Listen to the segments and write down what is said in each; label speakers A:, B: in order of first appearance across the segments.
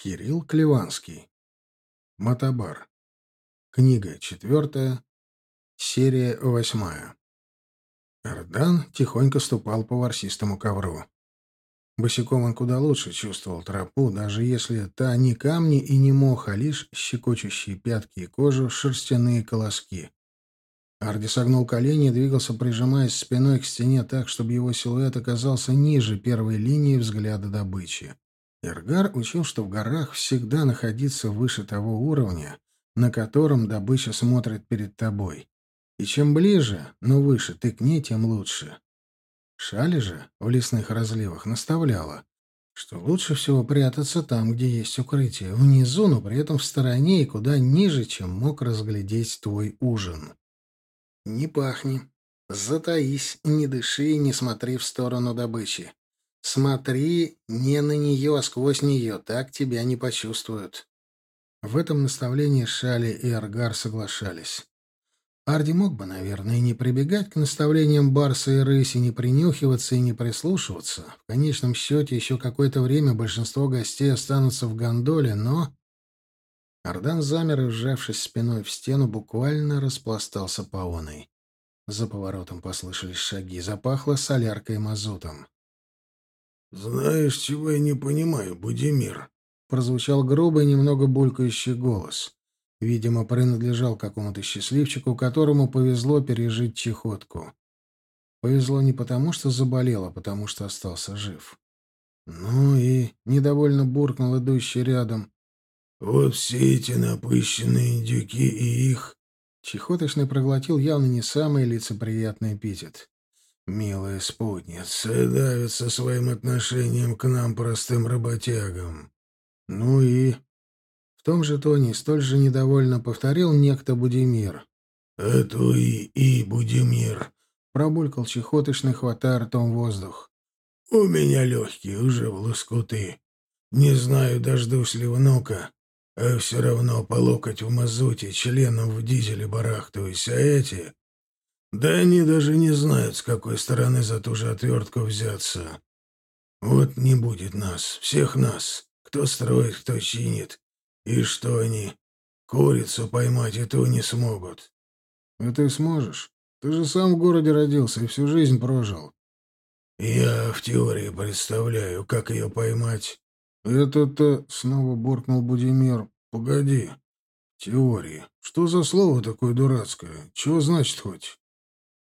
A: Кирилл Клеванский. Мотобар. Книга четвертая. Серия восьмая. Эрдан тихонько ступал по ворсистому ковру. Босиком он куда лучше чувствовал тропу, даже если та не камни и не мох, а лишь щекочущие пятки и кожу, шерстяные колоски. Арди согнул колени и двигался, прижимаясь спиной к стене так, чтобы его силуэт оказался ниже первой линии взгляда добычи. Иргар учил, что в горах всегда находиться выше того уровня, на котором добыча смотрит перед тобой. И чем ближе, но выше ты к ней, тем лучше. Шали же в лесных разливах наставляла, что лучше всего прятаться там, где есть укрытие, внизу, но при этом в стороне и куда ниже, чем мог разглядеть твой ужин. Не пахни, затаись, не дыши и не смотри в сторону добычи. Смотри не на нее, а сквозь нее, так тебя не почувствуют. В этом наставлении Шали и Аргар соглашались. Арди мог бы, наверное, не прибегать к наставлениям Барса и Рыси, не принюхиваться и не прислушиваться. В конечном счете, еще какое-то время большинство гостей останутся в гондоле, но... Ардан замер и, спиной в стену, буквально распластался по оной. За поворотом послышались шаги, запахло соляркой и мазутом.
B: «Знаешь, чего я не понимаю, Будимир?»
A: — прозвучал грубый, немного булькающий голос. Видимо, принадлежал какому-то счастливчику, которому повезло пережить чехотку. Повезло не потому, что заболел, а потому, что остался жив. Ну и недовольно буркнул идущий рядом.
B: «Вот все эти напыщенные индюки и их...»
A: Чехоточный проглотил явно не самый лицеприятный эпитет.
B: Милая спутница давится своим отношением к нам, простым работягам.
A: Ну и... В том же тоне столь же недовольно повторил некто Будимир.
B: «Это и, и Будимир», —
A: пробулькал чехоточный, хватая ртом воздух.
B: «У меня легкие уже в лоскуты. Не знаю, дождусь ли внука, а все равно по локоть в мазуте, членом в дизеле барахтаюсь, а эти...» Да они даже не знают, с какой стороны за ту же отвертку взяться. Вот не будет нас, всех нас. Кто строит, кто чинит. И что они? Курицу поймать и то не смогут.
A: А ты сможешь? Ты же сам в городе родился и всю жизнь прожил.
B: Я в теории представляю, как ее поймать.
A: Это-то, снова буркнул Будимир. Погоди. Теории. Что за слово такое дурацкое? Чего значит хоть?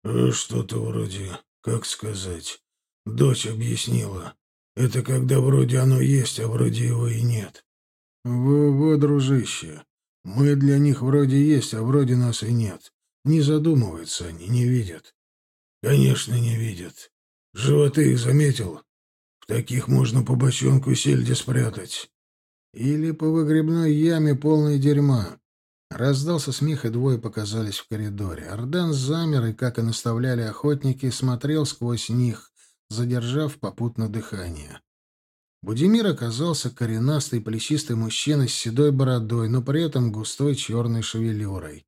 B: Э, «Что-то вроде, как сказать, дочь объяснила. Это когда вроде оно есть, а вроде его и нет».
A: «Во-во, дружище, мы для них вроде есть, а вроде нас и нет. Не задумываются они, не видят».
B: «Конечно, не видят. Животы их заметил. В таких можно по бочонку сельди спрятать».
A: «Или по выгребной яме полной дерьма. Раздался смех, и двое показались в коридоре. Ордан замер и, как и наставляли охотники, смотрел сквозь них, задержав попутно дыхание. Будимир оказался коренастый плечистый мужчина с седой бородой, но при этом густой черной шевелюрой.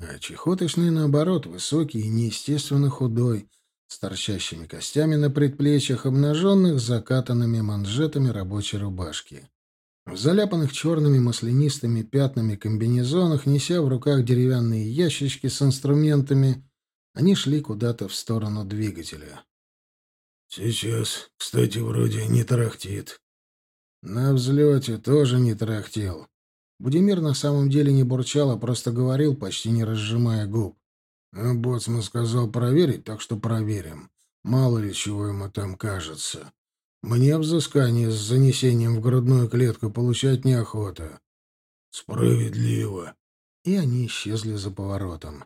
A: А чехоточный, наоборот, высокий и неестественно худой, с торчащими костями на предплечьях, обнаженных закатанными манжетами рабочей рубашки. В заляпанных черными маслянистыми пятнами комбинезонах, неся в руках деревянные ящички с инструментами, они шли куда-то в сторону двигателя.
B: «Сейчас, кстати, вроде не тарахтит».
A: «На взлете тоже не тарахтел». Будимир на самом деле не бурчал, а просто говорил, почти не разжимая губ. «А боцман сказал проверить, так что проверим. Мало ли чего ему там кажется». Мне взыскание с занесением в грудную клетку получать неохота.
B: Справедливо.
A: И они исчезли за поворотом.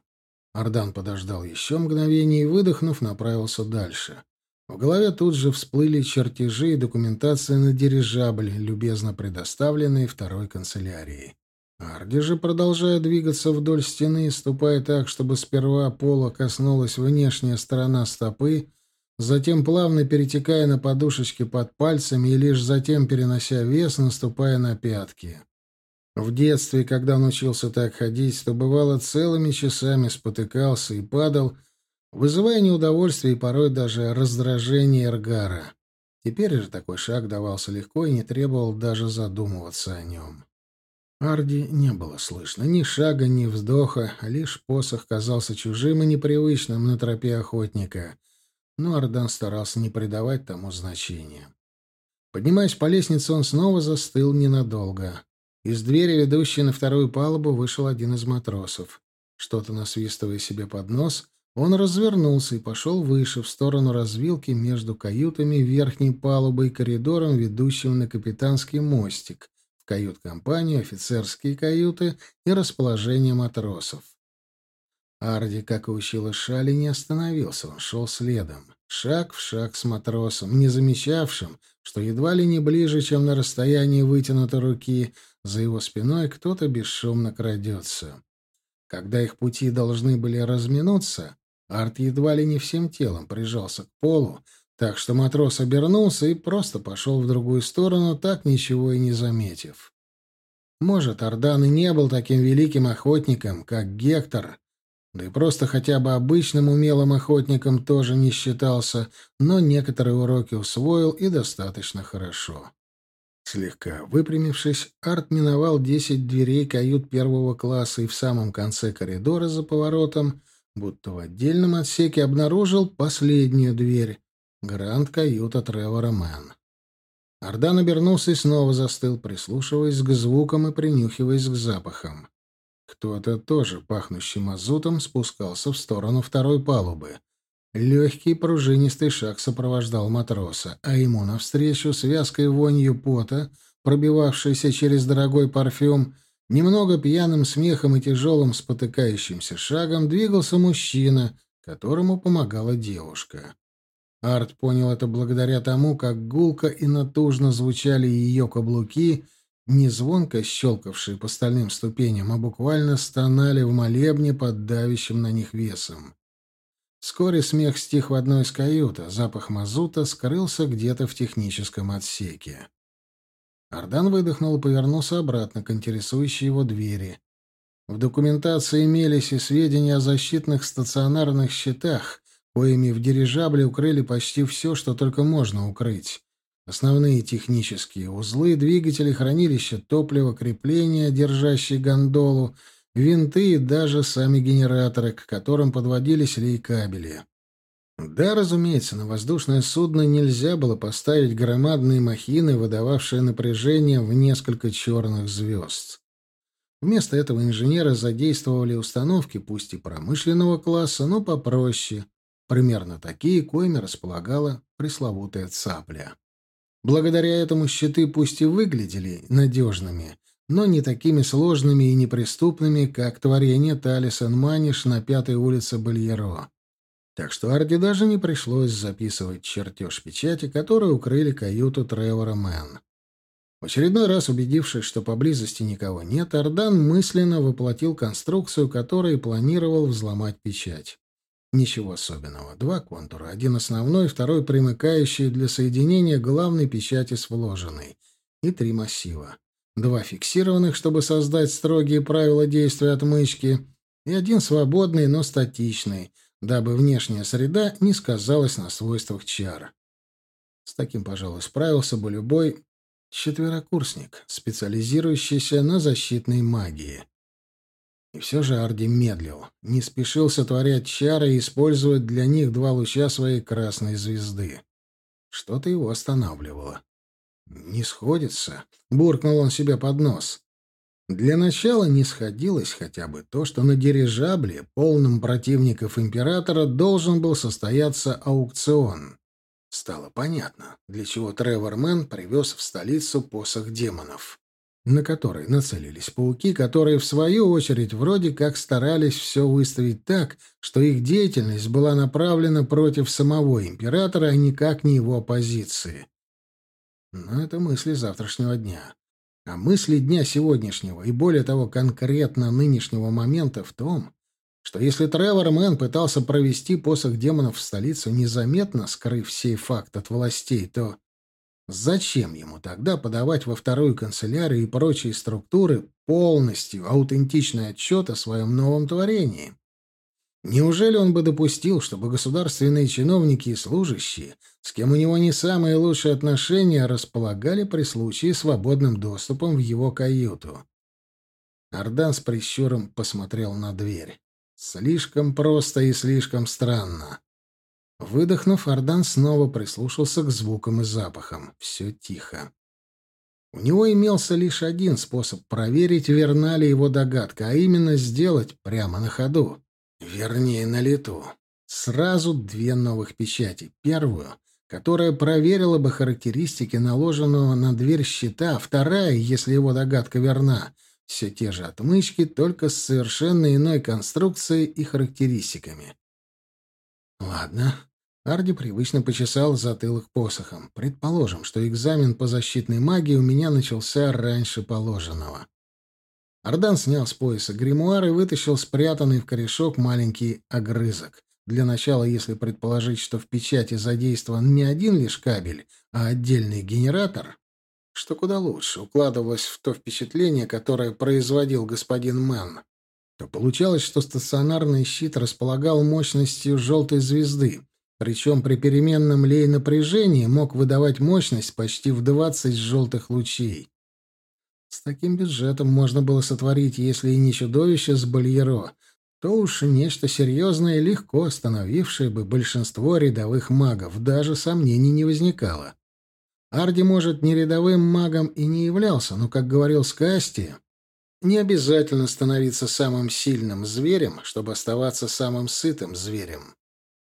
A: Ардан подождал еще мгновение и, выдохнув, направился дальше. В голове тут же всплыли чертежи и документация на дирижабль, любезно предоставленные второй канцелярией. Арди же, продолжая двигаться вдоль стены, ступая так, чтобы сперва пола коснулась внешняя сторона стопы, затем плавно перетекая на подушечки под пальцами и лишь затем перенося вес, наступая на пятки. В детстве, когда он учился так ходить, то бывало целыми часами спотыкался и падал, вызывая неудовольствие и порой даже раздражение Эргара. Теперь же такой шаг давался легко и не требовал даже задумываться о нем. Арди не было слышно ни шага, ни вздоха, лишь посох казался чужим и непривычным на тропе охотника. Но Ардан старался не придавать тому значения. Поднимаясь по лестнице, он снова застыл ненадолго. Из двери, ведущей на вторую палубу, вышел один из матросов. Что-то насвистывая себе под нос, он развернулся и пошел выше, в сторону развилки между каютами, верхней палубой и коридором, ведущим на капитанский мостик, в кают-компанию, офицерские каюты и расположение матросов. Арди, как и учила Шали, не остановился, он шел следом, шаг в шаг с матросом, не замечавшим, что едва ли не ближе, чем на расстоянии вытянутой руки, за его спиной кто-то бесшумно крадется. Когда их пути должны были разминуться, Арт едва ли не всем телом прижался к полу, так что матрос обернулся и просто пошел в другую сторону, так ничего и не заметив. Может, Ардан и не был таким великим охотником, как Гектор, да и просто хотя бы обычным умелым охотником тоже не считался, но некоторые уроки усвоил и достаточно хорошо. Слегка выпрямившись, Арт миновал десять дверей кают первого класса и в самом конце коридора за поворотом будто в отдельном отсеке обнаружил последнюю дверь — гранд-каюта Тревора Мэн. Ардан обернулся и снова застыл, прислушиваясь к звукам и принюхиваясь к запахам. Кто-то, тоже пахнущий мазутом, спускался в сторону второй палубы. Легкий пружинистый шаг сопровождал матроса, а ему навстречу с вязкой вонью пота, пробивавшейся через дорогой парфюм, Немного пьяным смехом и тяжелым спотыкающимся шагом двигался мужчина, которому помогала девушка. Арт понял это благодаря тому, как гулко и натужно звучали ее каблуки, не звонко щелкавшие по стальным ступеням, а буквально стонали в молебне под давящим на них весом. Вскоре смех стих в одной из кают, а запах мазута скрылся где-то в техническом отсеке. Ардан выдохнул и повернулся обратно к интересующей его двери. В документации имелись и сведения о защитных стационарных щитах, коими в дирижабле укрыли почти все, что только можно укрыть. Основные технические узлы, двигатели, хранилища топлива, крепления, держащие гондолу, винты и даже сами генераторы, к которым подводились лейкабели. Да, разумеется, на воздушное судно нельзя было поставить громадные махины, выдававшие напряжение в несколько черных звезд. Вместо этого инженеры задействовали установки, пусть и промышленного класса, но попроще, примерно такие, коими располагала пресловутая цапля. Благодаря этому щиты пусть и выглядели надежными, но не такими сложными и неприступными, как творение Талисан Маниш на пятой улице Бальеро. Так что Арди даже не пришлось записывать чертеж печати, который укрыли каюту Тревора Мэн. В очередной раз убедившись, что поблизости никого нет, Ардан мысленно воплотил конструкцию, которой планировал взломать печать. Ничего особенного. Два контура. Один основной, второй примыкающий для соединения главной печати с вложенной. И три массива. Два фиксированных, чтобы создать строгие правила действия отмычки. И один свободный, но статичный, дабы внешняя среда не сказалась на свойствах чар. С таким, пожалуй, справился бы любой четверокурсник, специализирующийся на защитной магии. И все же Арди медлил, не спешил сотворять чары и использовать для них два луча своей красной звезды. Что-то его останавливало. «Не сходится», — буркнул он себе под нос. Для начала не сходилось хотя бы то, что на дирижабле, полном противников императора, должен был состояться аукцион. Стало понятно, для чего Тревор Мэн привез в столицу посох демонов, на который нацелились пауки, которые, в свою очередь, вроде как старались все выставить так, что их деятельность была направлена против самого императора, а никак не его оппозиции. Но это мысли завтрашнего дня. А мысли дня сегодняшнего и, более того, конкретно нынешнего момента в том, что если Тревор Мэн пытался провести посох демонов в столицу, незаметно скрыв сей факт от властей, то зачем ему тогда подавать во вторую канцелярию и прочие структуры полностью аутентичный отчет о своем новом творении? Неужели он бы допустил, чтобы государственные чиновники и служащие, с кем у него не самые лучшие отношения, располагали при случае свободным доступом в его каюту? Ардан с прищуром посмотрел на дверь. Слишком просто и слишком странно. Выдохнув, Ардан снова прислушался к звукам и запахам. Все тихо. У него имелся лишь один способ проверить, верна ли его догадка, а именно сделать прямо на ходу. Вернее, на лету. Сразу две новых печати. Первую, которая проверила бы характеристики наложенного на дверь щита, вторая, если его догадка верна, все те же отмычки, только с совершенно иной конструкцией и характеристиками. Ладно. Арди привычно почесал затылок посохом. Предположим, что экзамен по защитной магии у меня начался раньше положенного. Ардан снял с пояса гримуар и вытащил спрятанный в корешок маленький огрызок. Для начала, если предположить, что в печати задействован не один лишь кабель, а отдельный генератор, что куда лучше укладывалось в то впечатление, которое производил господин Мэн, то получалось, что стационарный щит располагал мощностью желтой звезды, причем при переменном лей напряжении мог выдавать мощность почти в 20 желтых лучей. С таким бюджетом можно было сотворить, если и не чудовище с Бальеро, то уж нечто серьезное легко остановившее бы большинство рядовых магов, даже сомнений не возникало. Арди, может, не рядовым магом и не являлся, но, как говорил Скасти, не обязательно становиться самым сильным зверем, чтобы оставаться самым сытым зверем.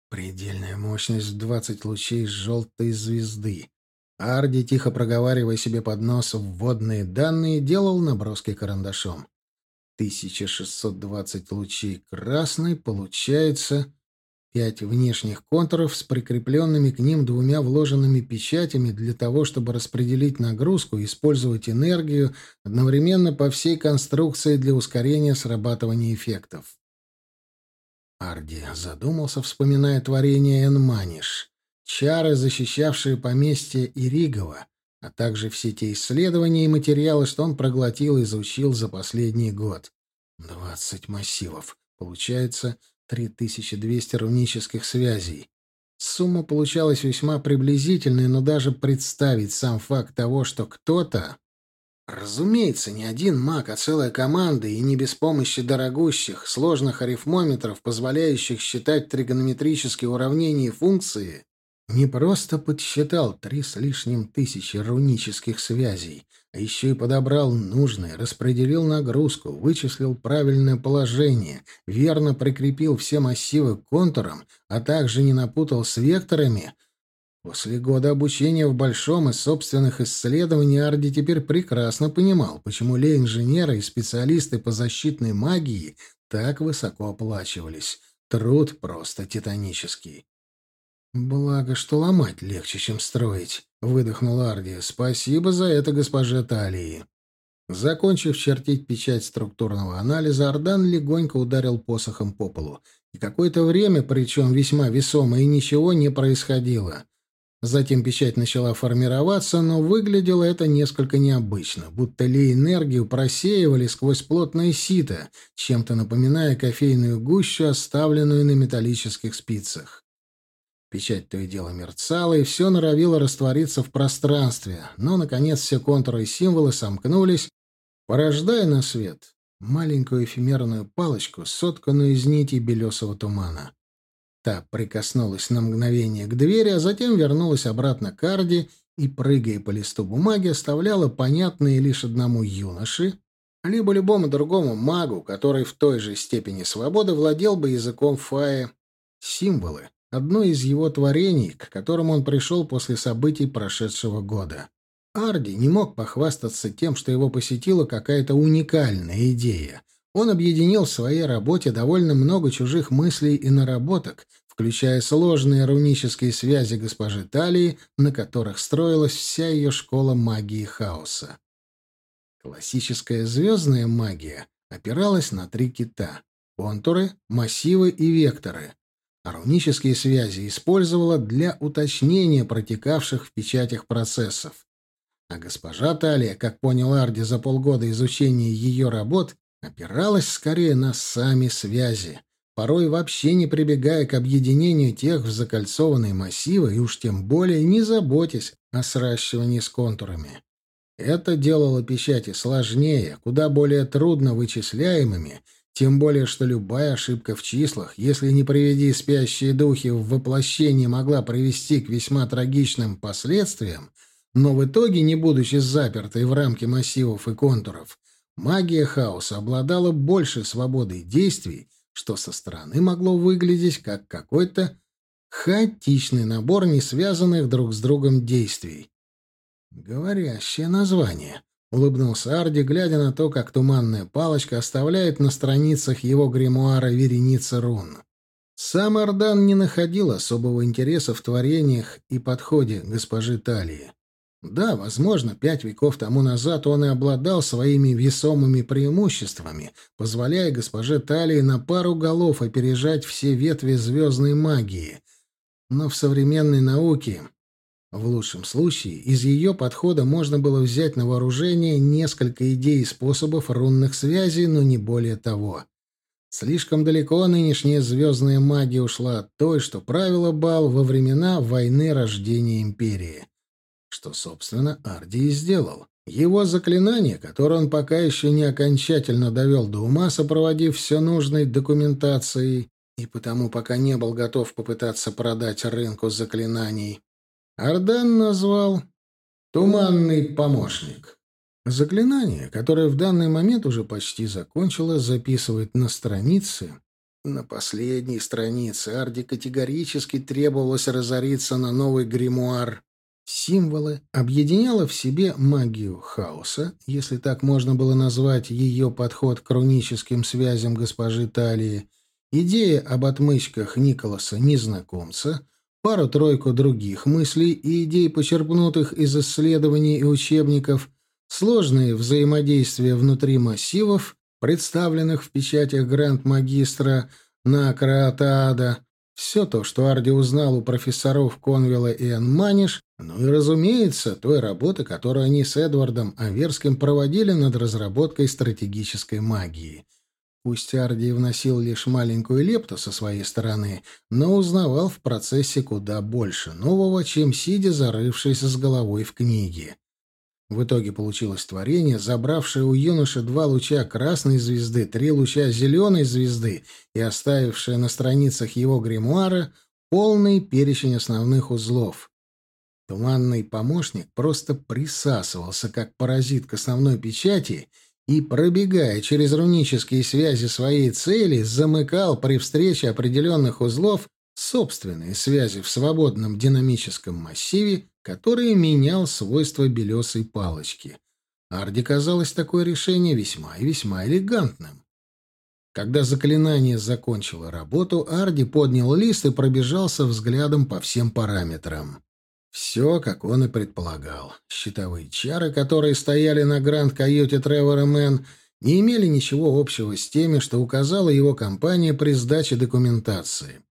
A: Предельная мощность в двадцать лучей желтой звезды. Арди, тихо проговаривая себе под нос вводные данные, делал наброски карандашом. 1620 лучей красной получается пять внешних контуров с прикрепленными к ним двумя вложенными печатями для того, чтобы распределить нагрузку использовать энергию одновременно по всей конструкции для ускорения срабатывания эффектов. Арди задумался, вспоминая творение Энманиш чары, защищавшие поместье Иригова, а также все те исследования и материалы, что он проглотил и изучил за последний год. Двадцать массивов. Получается, 3200 рунических связей. Сумма получалась весьма приблизительной, но даже представить сам факт того, что кто-то... Разумеется, не один маг, а целая команда, и не без помощи дорогущих, сложных арифмометров, позволяющих считать тригонометрические уравнения и функции, не просто подсчитал три с лишним тысячи рунических связей, а еще и подобрал нужные, распределил нагрузку, вычислил правильное положение, верно прикрепил все массивы к контурам, а также не напутал с векторами. После года обучения в Большом и собственных исследований Арди теперь прекрасно понимал, почему лей-инженеры и специалисты по защитной магии так высоко оплачивались. Труд просто титанический. «Благо, что ломать легче, чем строить», — выдохнул Арди. «Спасибо за это, госпоже Талии». Закончив чертить печать структурного анализа, Ардан легонько ударил посохом по полу. И какое-то время, причем весьма весомо, и ничего не происходило. Затем печать начала формироваться, но выглядело это несколько необычно, будто ли энергию просеивали сквозь плотное сито, чем-то напоминая кофейную гущу, оставленную на металлических спицах. Печать то и дело мерцала, и все норовило раствориться в пространстве, но, наконец, все контуры и символы сомкнулись, порождая на свет маленькую эфемерную палочку, сотканную из нитей белесого тумана. Та прикоснулась на мгновение к двери, а затем вернулась обратно к Арди и, прыгая по листу бумаги, оставляла понятные лишь одному юноше, либо любому другому магу, который в той же степени свободы владел бы языком фаи, символы, одно из его творений, к которому он пришел после событий прошедшего года. Арди не мог похвастаться тем, что его посетила какая-то уникальная идея. Он объединил в своей работе довольно много чужих мыслей и наработок, включая сложные рунические связи госпожи Талии, на которых строилась вся ее школа магии хаоса. Классическая звездная магия опиралась на три кита — контуры, массивы и векторы — а рунические связи использовала для уточнения протекавших в печатях процессов. А госпожа Талия, как понял Арди за полгода изучения ее работ, опиралась скорее на сами связи, порой вообще не прибегая к объединению тех в закольцованные массивы и уж тем более не заботясь о сращивании с контурами. Это делало печати сложнее, куда более трудно вычисляемыми, тем более что любая ошибка в числах, если не приведи спящие духи в воплощение, могла привести к весьма трагичным последствиям, но в итоге, не будучи запертой в рамки массивов и контуров, магия хаоса обладала большей свободой действий, что со стороны могло выглядеть как какой-то хаотичный набор несвязанных друг с другом действий. «Говорящее название», — улыбнулся Арди, глядя на то, как туманная палочка оставляет на страницах его гримуара вереницы рун. Сам Ардан не находил особого интереса в творениях и подходе госпожи Талии. Да, возможно, пять веков тому назад он и обладал своими весомыми преимуществами, позволяя госпоже Талии на пару голов опережать все ветви звездной магии. Но в современной науке в лучшем случае из ее подхода можно было взять на вооружение несколько идей и способов рунных связей, но не более того. Слишком далеко нынешняя звездная магия ушла от той, что правила бал во времена войны рождения империи. Что, собственно, Арди и сделал. Его заклинание, которое он пока еще не окончательно довел до ума, сопроводив все нужной документацией, и потому пока не был готов попытаться продать рынку заклинаний, Ардан назвал «Туманный помощник». Заклинание, которое в данный момент уже почти закончило записывать на странице. На последней странице Арди категорически требовалось разориться на новый гримуар. Символы объединяло в себе магию хаоса, если так можно было назвать ее подход к руническим связям госпожи Талии, идея об отмычках Николаса Незнакомца — пару-тройку других мыслей и идей, почерпнутых из исследований и учебников, сложные взаимодействия внутри массивов, представленных в печатях гранд-магистра на Краатаада, все то, что Арди узнал у профессоров Конвилла и Анманиш, ну и, разумеется, той работы, которую они с Эдвардом Аверским проводили над разработкой стратегической магии — Пусть Арди вносил лишь маленькую лепту со своей стороны, но узнавал в процессе куда больше нового, чем сидя зарывшись с головой в книге. В итоге получилось творение, забравшее у юноши два луча красной звезды, три луча зеленой звезды и оставившее на страницах его гримуара полный перечень основных узлов. Туманный помощник просто присасывался, как паразит к основной печати — и, пробегая через рунические связи своей цели, замыкал при встрече определенных узлов собственные связи в свободном динамическом массиве, который менял свойства белесой палочки. Арди казалось такое решение весьма и весьма элегантным. Когда заклинание закончило работу, Арди поднял лист и пробежался взглядом по всем параметрам. Все, как он и предполагал. Щитовые чары, которые стояли на гранд-каюте Тревора Мэн, не имели ничего общего с теми, что указала его компания при сдаче документации.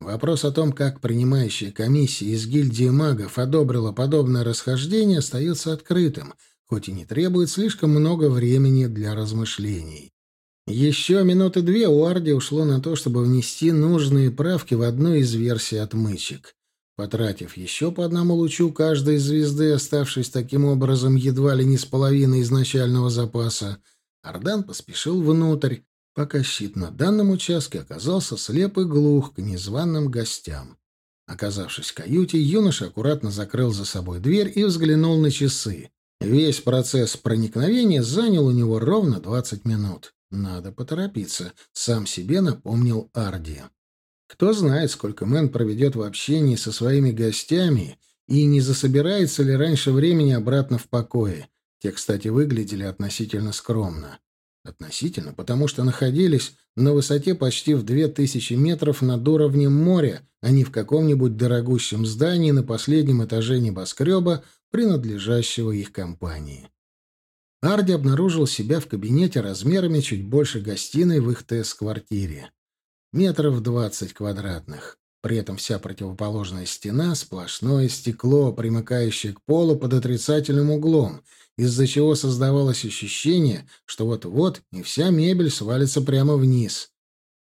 A: Вопрос о том, как принимающая комиссия из гильдии магов одобрила подобное расхождение, остается открытым, хоть и не требует слишком много времени для размышлений. Еще минуты две у Арди ушло на то, чтобы внести нужные правки в одну из версий отмычек. Потратив еще по одному лучу каждой звезды, оставшись таким образом едва ли не с половиной изначального запаса, Ардан поспешил внутрь, пока щит на данном участке оказался слеп и глух к незваным гостям. Оказавшись в каюте, юноша аккуратно закрыл за собой дверь и взглянул на часы. Весь процесс проникновения занял у него ровно двадцать минут. Надо поторопиться, сам себе напомнил Арди. Кто знает, сколько Мэн проведет в общении со своими гостями и не засобирается ли раньше времени обратно в покое. Те, кстати, выглядели относительно скромно. Относительно, потому что находились на высоте почти в две тысячи метров над уровнем моря, а не в каком-нибудь дорогущем здании на последнем этаже небоскреба, принадлежащего их компании. Арди обнаружил себя в кабинете размерами чуть больше гостиной в их ТС-квартире метров двадцать квадратных. При этом вся противоположная стена — сплошное стекло, примыкающее к полу под отрицательным углом, из-за чего создавалось ощущение, что вот-вот и вся мебель свалится прямо вниз.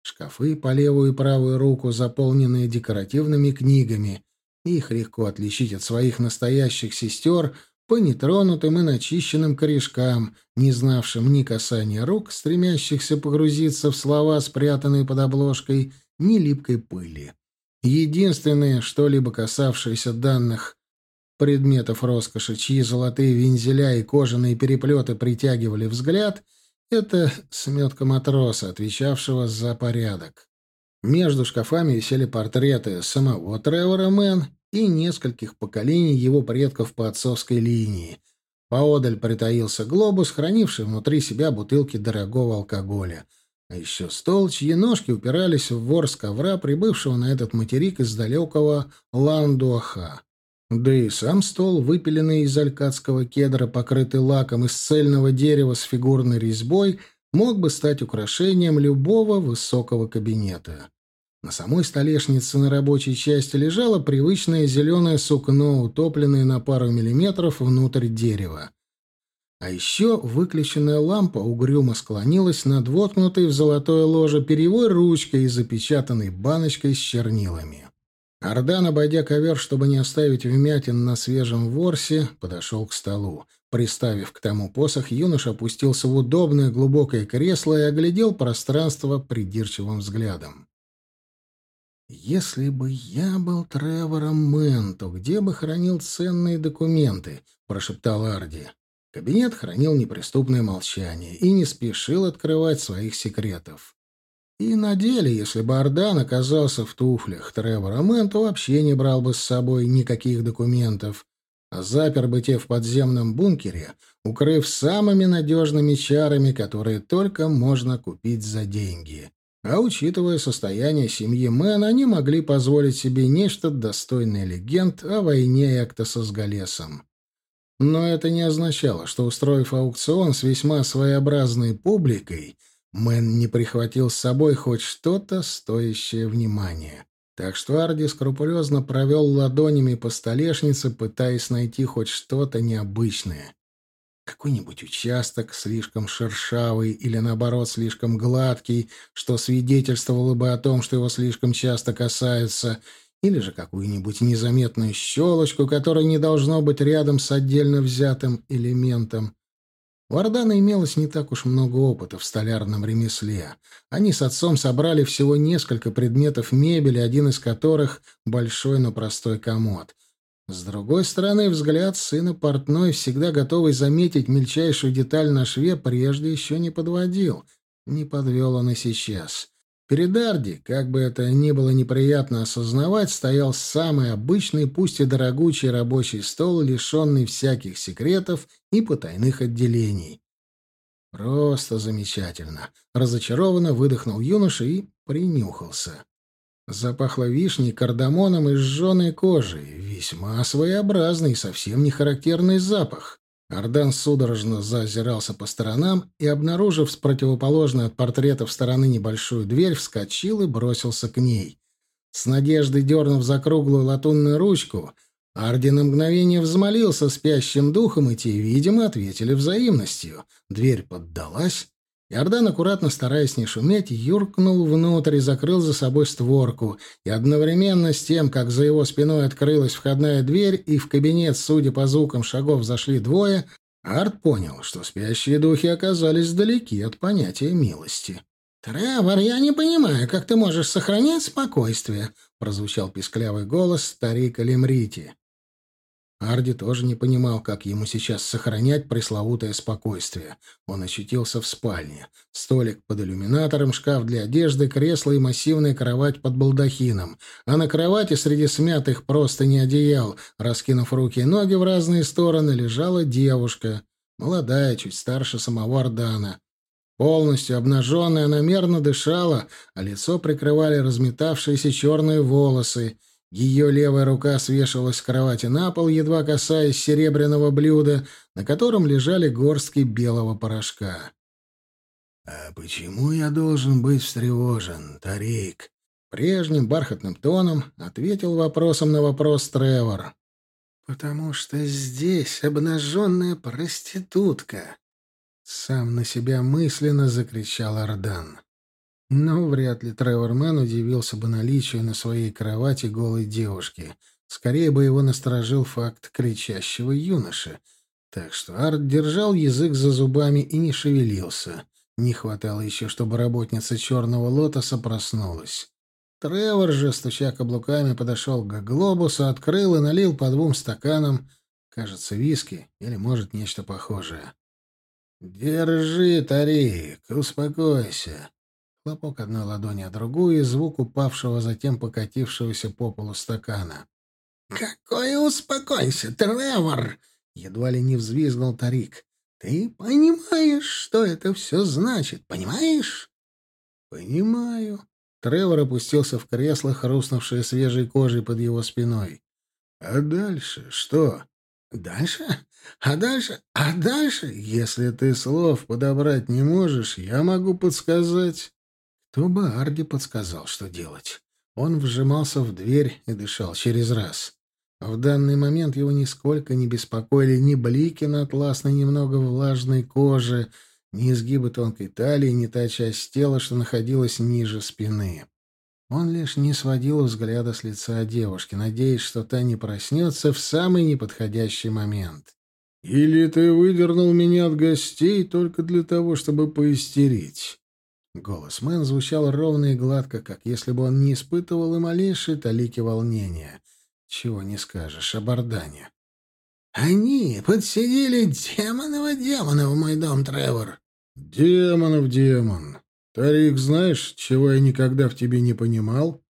A: Шкафы по левую и правую руку, заполненные декоративными книгами. Их легко отличить от своих настоящих сестер по нетронутым и начищенным корешкам, не знавшим ни касания рук, стремящихся погрузиться в слова, спрятанные под обложкой, ни липкой пыли. Единственное, что-либо касавшееся данных предметов роскоши, чьи золотые вензеля и кожаные переплеты притягивали взгляд, это сметка матроса, отвечавшего за порядок. Между шкафами висели портреты самого Тревора Мэн и нескольких поколений его предков по отцовской линии. Поодаль притаился глобус, хранивший внутри себя бутылки дорогого алкоголя. А еще стол, чьи ножки упирались в ворс ковра, прибывшего на этот материк из далекого Ландуаха. Да и сам стол, выпиленный из алькадского кедра, покрытый лаком из цельного дерева с фигурной резьбой, мог бы стать украшением любого высокого кабинета. На самой столешнице на рабочей части лежало привычное зеленое сукно, утопленное на пару миллиметров внутрь дерева. А еще выключенная лампа угрюмо склонилась над воткнутой в золотое ложе перьевой ручкой и запечатанной баночкой с чернилами. Ардан, обойдя ковер, чтобы не оставить вмятин на свежем ворсе, подошел к столу. Приставив к тому посох, юноша опустился в удобное глубокое кресло и оглядел пространство придирчивым взглядом. «Если бы я был Тревором Мэн, то где бы хранил ценные документы?» — прошептал Арди. Кабинет хранил неприступное молчание и не спешил открывать своих секретов. И на деле, если бы Ардан оказался в туфлях Тревора Мэн, то вообще не брал бы с собой никаких документов, а запер бы те в подземном бункере, укрыв самыми надежными чарами, которые только можно купить за деньги. А учитывая состояние семьи Мэн, они могли позволить себе нечто достойное легенд о войне Эктоса с Галесом. Но это не означало, что, устроив аукцион с весьма своеобразной публикой, Мэн не прихватил с собой хоть что-то стоящее внимания. Так что Арди скрупулезно провел ладонями по столешнице, пытаясь найти хоть что-то необычное. Какой-нибудь участок слишком шершавый или, наоборот, слишком гладкий, что свидетельствовало бы о том, что его слишком часто касаются, или же какую-нибудь незаметную щелочку, которая не должно быть рядом с отдельно взятым элементом. У Ордана имелось не так уж много опыта в столярном ремесле. Они с отцом собрали всего несколько предметов мебели, один из которых — большой, но простой комод — с другой стороны, взгляд сына портной, всегда готовый заметить мельчайшую деталь на шве, прежде еще не подводил. Не подвел он и сейчас. Перед Арди, как бы это ни было неприятно осознавать, стоял самый обычный, пусть и дорогучий рабочий стол, лишенный всяких секретов и потайных отделений. Просто замечательно. Разочарованно выдохнул юноша и принюхался. Запахло вишней, кардамоном и сжженной кожей. Весьма своеобразный, совсем не характерный запах. Ардан судорожно заозирался по сторонам и, обнаружив с противоположной от портрета в стороны небольшую дверь, вскочил и бросился к ней. С надеждой дернув за круглую латунную ручку, Арди на мгновение взмолился спящим духом, и те, видимо, ответили взаимностью. Дверь поддалась, Иордан, аккуратно стараясь не шуметь, юркнул внутрь и закрыл за собой створку, и одновременно с тем, как за его спиной открылась входная дверь, и в кабинет, судя по звукам шагов, зашли двое, Арт понял, что спящие духи оказались далеки от понятия милости. «Тревор, я не понимаю, как ты можешь сохранять спокойствие?» — прозвучал писклявый голос старика Лемрити. Арди тоже не понимал, как ему сейчас сохранять пресловутое спокойствие. Он очутился в спальне. Столик под иллюминатором, шкаф для одежды, кресло и массивная кровать под балдахином. А на кровати среди смятых просто не одеял, раскинув руки и ноги в разные стороны, лежала девушка. Молодая, чуть старше самого Ардана. Полностью обнаженная, она мерно дышала, а лицо прикрывали разметавшиеся черные волосы — ее левая рука свешивалась с кровати на пол, едва касаясь серебряного блюда, на котором лежали горстки белого порошка.
B: «А почему я должен быть встревожен, Тарик?»
A: Прежним бархатным тоном ответил вопросом на вопрос Тревор.
B: «Потому что здесь обнаженная проститутка!»
A: Сам на себя мысленно закричал Ардан. Но вряд ли Тревор Мэн удивился бы наличию на своей кровати голой девушки. Скорее бы его насторожил факт кричащего юноши. Так что Арт держал язык за зубами и не шевелился. Не хватало еще, чтобы работница черного лотоса проснулась. Тревор же, стуча каблуками, подошел к глобусу, открыл и налил по двум стаканам, кажется, виски или, может, нечто похожее. «Держи, Тарик, успокойся». Хлопок одной ладони о другую и звук упавшего, затем покатившегося по полу стакана. «Какой успокойся, Тревор!» — едва ли не взвизгнул Тарик. «Ты понимаешь, что это все значит, понимаешь?» «Понимаю». Тревор опустился в кресло, хрустнувшее свежей кожей под его спиной. «А дальше что?» «Дальше? А дальше? А дальше? Если ты слов подобрать не можешь, я могу подсказать». Бы Арди подсказал, что делать? Он вжимался в дверь и дышал через раз. В данный момент его нисколько не беспокоили ни блики на атласной немного влажной коже, ни изгибы тонкой талии, ни та часть тела, что находилась ниже спины. Он лишь не сводил взгляда с лица девушки, надеясь, что та не проснется в самый неподходящий момент. «Или ты выдернул меня от гостей только для того, чтобы поистерить?» Голос Мэн звучал ровно и гладко, как если бы он не испытывал и малейшей талики волнения. Чего не скажешь о Бардане. «Они подсидели демонова демона в мой дом, Тревор!» «Демонов демон! Тарик, знаешь, чего я никогда в тебе не понимал?»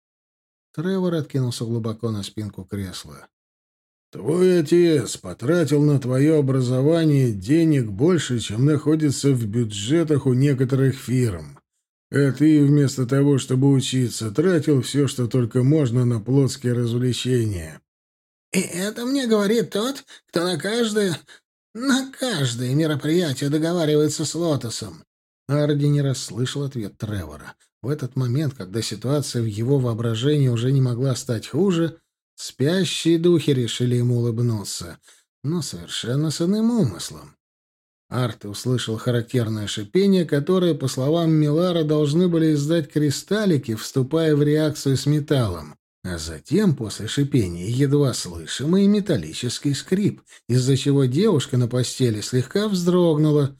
A: Тревор откинулся глубоко на спинку кресла. «Твой отец потратил на твое образование денег больше, чем находится в бюджетах у некоторых фирм. А ты вместо того, чтобы учиться, тратил все, что только можно на плотские развлечения. И это мне говорит тот, кто на каждое... на каждое мероприятие договаривается с Лотосом. Арди не расслышал ответ Тревора. В этот момент, когда ситуация в его воображении уже не могла стать хуже, спящие духи решили ему улыбнуться, но совершенно с иным умыслом. Арт услышал характерное шипение, которое, по словам Милара, должны были издать кристаллики, вступая в реакцию с металлом. А затем, после шипения, едва слышимый металлический скрип, из-за чего девушка на постели слегка вздрогнула.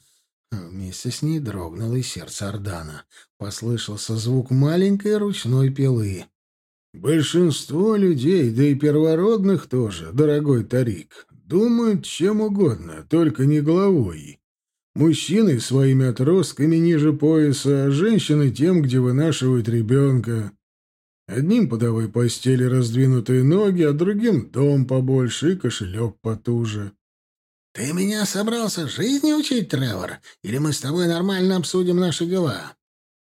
A: А вместе с ней дрогнуло и сердце Ордана. Послышался звук маленькой ручной пилы. «Большинство людей, да и первородных тоже, дорогой Тарик, думают чем угодно, только не головой. Мужчины своими отростками ниже пояса, а женщины тем, где вынашивают ребенка. Одним подавай постели раздвинутые ноги, а другим дом побольше и кошелек потуже. — Ты меня собрался жизни учить, Тревор? Или мы с тобой нормально обсудим наши дела?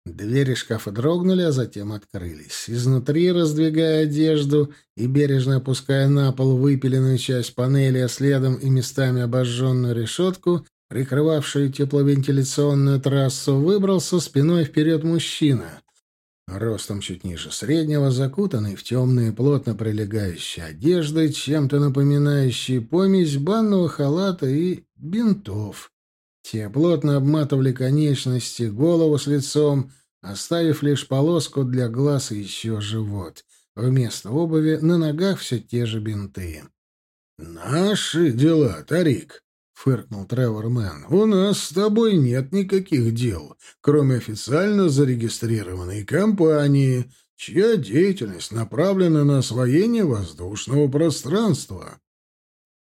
A: Двери шкафа дрогнули, а затем открылись. Изнутри, раздвигая одежду и бережно опуская на пол выпиленную часть панели, а следом и местами обожженную решетку, прикрывавшую тепловентиляционную трассу, выбрался спиной вперед мужчина. Ростом чуть ниже среднего, закутанный в темные, плотно прилегающие одежды, чем-то напоминающие помесь банного халата и бинтов. Те плотно обматывали конечности, голову с лицом, оставив лишь полоску для глаз и еще живот. Вместо обуви на ногах все те же бинты. «Наши дела, Тарик», — фыркнул Тревор Мэн. «У нас с тобой нет никаких дел, кроме официально зарегистрированной компании, чья деятельность направлена на освоение воздушного пространства».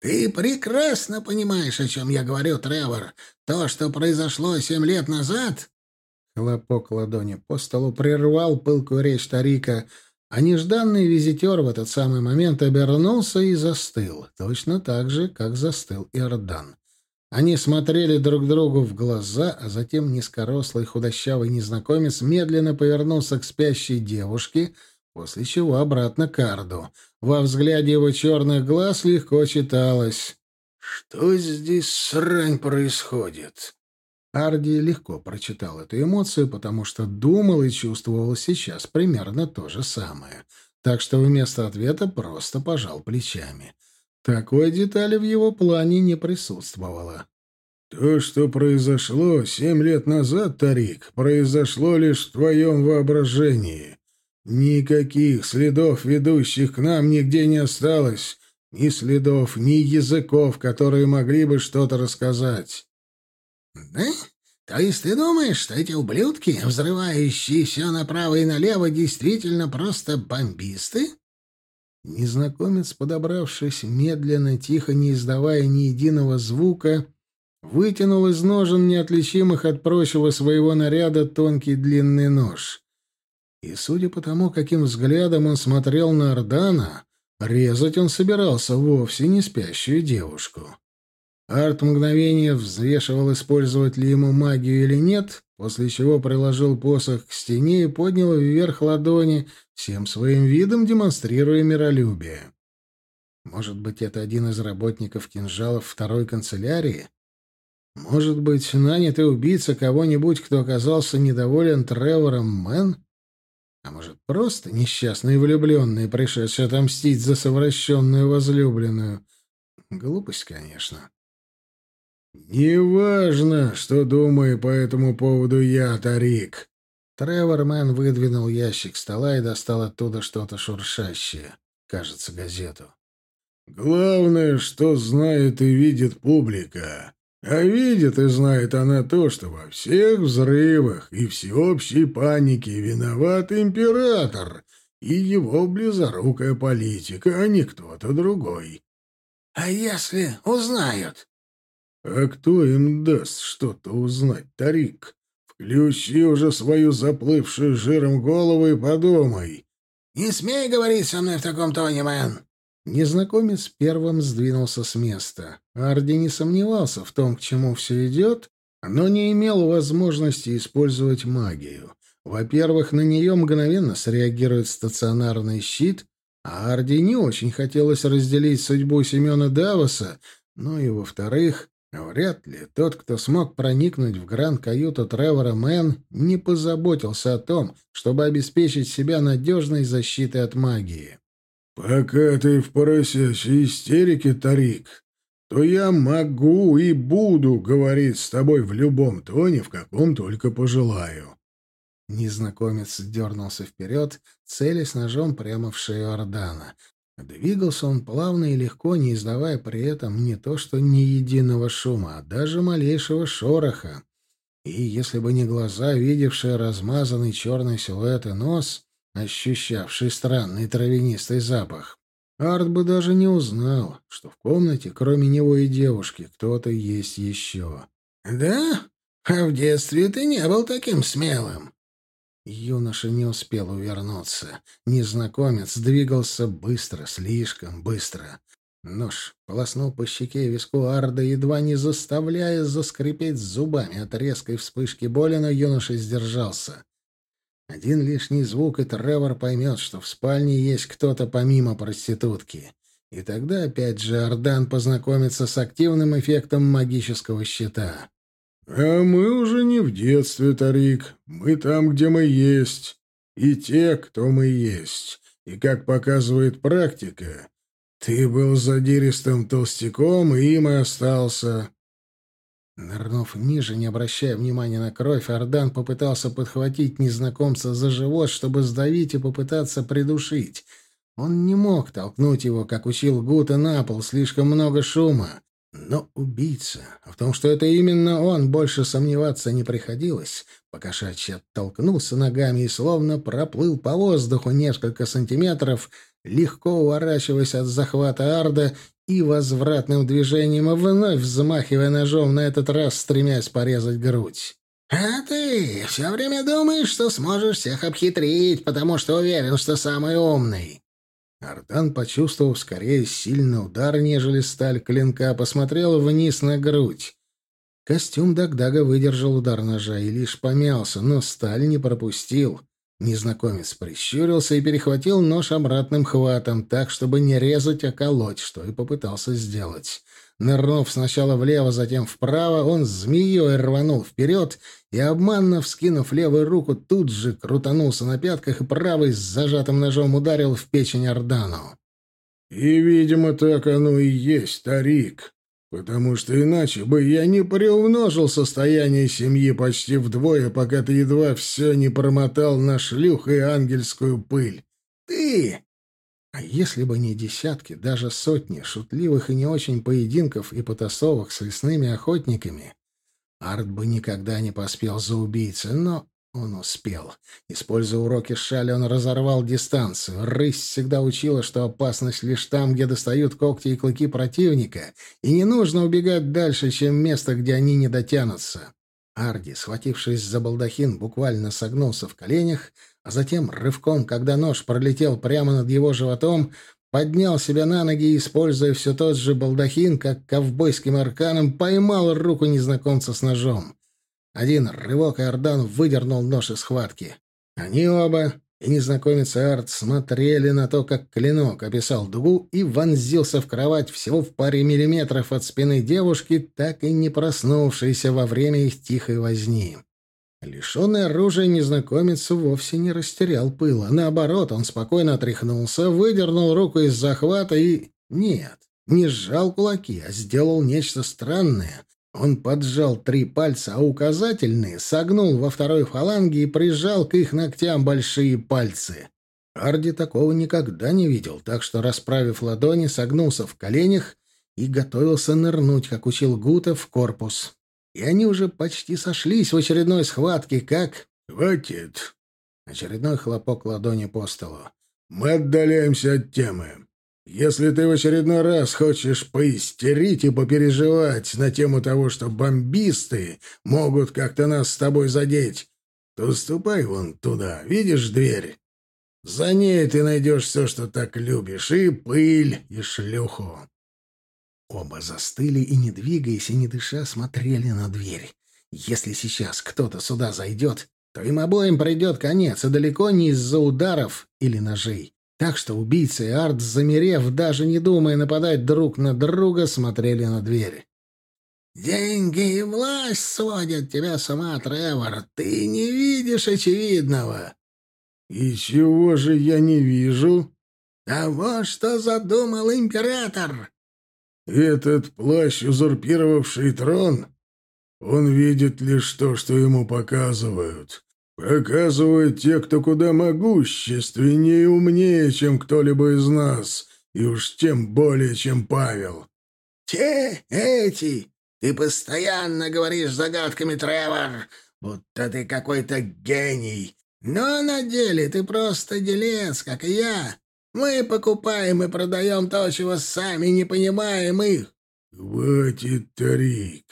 A: «Ты прекрасно понимаешь, о чем я говорю, Тревор. То, что произошло семь лет назад...» Хлопок ладони по столу прервал пылкую речь Тарика, а нежданный визитер в этот самый момент обернулся и застыл, точно так же, как застыл Иордан. Они смотрели друг другу в глаза, а затем низкорослый худощавый незнакомец медленно повернулся к спящей девушке, после чего обратно к Арду — во взгляде его черных глаз легко читалось «Что здесь срань происходит?» Арди легко прочитал эту эмоцию, потому что думал и чувствовал сейчас примерно то же самое. Так что вместо ответа просто пожал плечами. Такой детали в его плане не присутствовало.
B: То, что произошло семь лет назад, Тарик, произошло лишь в твоем воображении. Никаких следов, ведущих к нам, нигде не осталось. Ни следов, ни языков, которые могли бы что-то рассказать.
C: «Да? То есть ты думаешь, что эти ублюдки, взрывающие все направо и налево, действительно просто бомбисты?»
A: Незнакомец, подобравшись медленно, тихо, не издавая ни единого звука, вытянул из ножен неотличимых от прочего своего наряда тонкий длинный нож. И, судя по тому, каким взглядом он смотрел на Ордана, резать он собирался вовсе не спящую девушку. Арт мгновение взвешивал, использовать ли ему магию или нет, после чего приложил посох к стене и поднял вверх ладони, всем своим видом демонстрируя миролюбие. Может быть, это один из работников кинжалов второй канцелярии? Может быть, нанятый убийца кого-нибудь, кто оказался недоволен Тревором Мэн? А может, просто несчастный влюбленный, пришедший отомстить за совращенную возлюбленную? Глупость, конечно.
B: «Неважно, что думаю по этому поводу я, Тарик».
A: Тревор Мэн выдвинул ящик стола и достал оттуда что-то шуршащее. Кажется, газету.
B: «Главное, что знает и видит публика. А видит и знает она то, что во всех взрывах и всеобщей панике виноват император и его близорукая политика, а не кто-то другой.
C: — А если узнают?
B: — А кто им даст что-то узнать, Тарик? Включи уже свою заплывшую жиром голову и подумай.
C: — Не смей говорить со мной в таком тоне, мэн.
A: Незнакомец первым сдвинулся с места. Арди не сомневался в том, к чему все идет, но не имел возможности использовать магию. Во-первых, на нее мгновенно среагирует стационарный щит, а Арди не очень хотелось разделить судьбу Семена Давоса, но и, во-вторых, вряд ли тот, кто смог проникнуть в гранд-каюту Тревора Мэн, не позаботился о том, чтобы обеспечить себя надежной защитой от магии.
B: «Пока ты в поросячьей истерике, Тарик, то я могу и буду говорить с тобой в любом тоне, в каком только пожелаю».
A: Незнакомец дернулся вперед, целясь ножом прямо в шею Ордана. Двигался он плавно и легко, не издавая при этом не то что ни единого шума, а даже малейшего шороха. И если бы не глаза, видевшие размазанный черный силуэт и нос, ощущавший странный травянистый запах. Арт бы даже не узнал, что в комнате, кроме него и девушки, кто-то есть еще.
C: «Да? А в детстве ты не был таким смелым?»
A: Юноша не успел увернуться. Незнакомец двигался быстро, слишком быстро. Нож полоснул по щеке виску Арда, едва не заставляя заскрипеть зубами от резкой вспышки боли, но юноша сдержался. Один лишний звук, и Тревор поймет, что в спальне есть кто-то помимо проститутки. И тогда опять же Ардан познакомится с активным эффектом магического щита.
B: «А мы уже не в детстве, Тарик. Мы там, где мы есть. И те, кто мы есть. И, как показывает практика, ты был задиристым толстяком, и им и остался.
A: Нырнув ниже, не обращая внимания на кровь, Ардан попытался подхватить незнакомца за живот, чтобы сдавить и попытаться придушить. Он не мог толкнуть его, как учил Гута, на пол, слишком много шума. Но убийца, в том, что это именно он, больше сомневаться не приходилось. Покошачьи оттолкнулся ногами и словно проплыл по воздуху несколько сантиметров, легко уворачиваясь от захвата Арда и возвратным движением вновь взмахивая ножом, на этот раз стремясь порезать грудь.
C: «А ты все время думаешь, что сможешь всех обхитрить, потому что уверен, что самый умный».
A: Ардан, почувствовав скорее сильный удар, нежели сталь клинка, посмотрел вниз на грудь. Костюм Дагдага выдержал удар ножа и лишь помялся, но сталь не пропустил. Незнакомец прищурился и перехватил нож обратным хватом, так, чтобы не резать, а колоть, что и попытался сделать. Нырнув сначала влево, затем вправо, он змеей рванул вперед и, обманно вскинув левую руку, тут же крутанулся на пятках и правой с зажатым ножом ударил в печень Ордану.
B: «И, видимо, так оно и есть, Тарик. потому что иначе бы я не приумножил состояние семьи почти вдвое, пока ты едва все не промотал на шлюх и ангельскую пыль. Ты!»
A: Если бы не десятки, даже сотни шутливых и не очень поединков и потасовок с лесными охотниками, Арт бы никогда не поспел за убийцей, но он успел. Используя уроки Шали, он разорвал дистанцию. Рысь всегда учила, что опасность лишь там, где достают когти и клыки противника, и не нужно убегать дальше, чем место, где они не дотянутся. Арди, схватившись за балдахин, буквально согнулся в коленях, а затем рывком, когда нож пролетел прямо над его животом, поднял себя на ноги и, используя все тот же балдахин, как ковбойским арканом, поймал руку незнакомца с ножом. Один рывок, и Ордан выдернул нож из схватки. Они оба, и незнакомец Арт, смотрели на то, как клинок описал дугу и вонзился в кровать всего в паре миллиметров от спины девушки, так и не проснувшейся во время их тихой возни. Лишенный оружия незнакомец вовсе не растерял пыла. Наоборот, он спокойно отряхнулся, выдернул руку из захвата и... Нет, не сжал кулаки, а сделал нечто странное. Он поджал три пальца, а указательные согнул во второй фаланге и прижал к их ногтям большие пальцы. Арди такого никогда не видел, так что, расправив ладони, согнулся в коленях и готовился нырнуть, как учил Гута, в корпус. И они уже почти сошлись в очередной схватке, как...
B: «Хватит!»
A: Очередной хлопок ладони по столу.
B: «Мы отдаляемся от темы. Если ты в очередной раз хочешь поистерить и попереживать на тему того, что бомбисты могут как-то нас с тобой задеть, то ступай вон туда, видишь дверь? За ней ты найдешь все, что так любишь, и пыль, и шлюху.
A: Оба застыли и, не двигаясь и не дыша, смотрели на дверь. Если сейчас кто-то сюда зайдет, то им обоим придет конец, и далеко не из-за ударов или ножей. Так что убийцы и Арт, замерев, даже не думая нападать друг на друга, смотрели на дверь.
C: «Деньги и власть сводят тебя с ума, Тревор. Ты не видишь очевидного».
B: «И чего же я не вижу?»
C: «Того, что задумал император».
B: Этот плащ, узурпировавший трон, он видит лишь то, что ему показывают. Показывают те, кто куда могущественнее и умнее, чем кто-либо из нас, и уж тем более, чем Павел.
C: Те эти! Ты постоянно говоришь загадками, Тревор, будто ты какой-то гений. Но на деле ты просто делец, как и я. Мы покупаем и продаем то, чего сами не понимаем и...»
B: «Хватит, Тарик,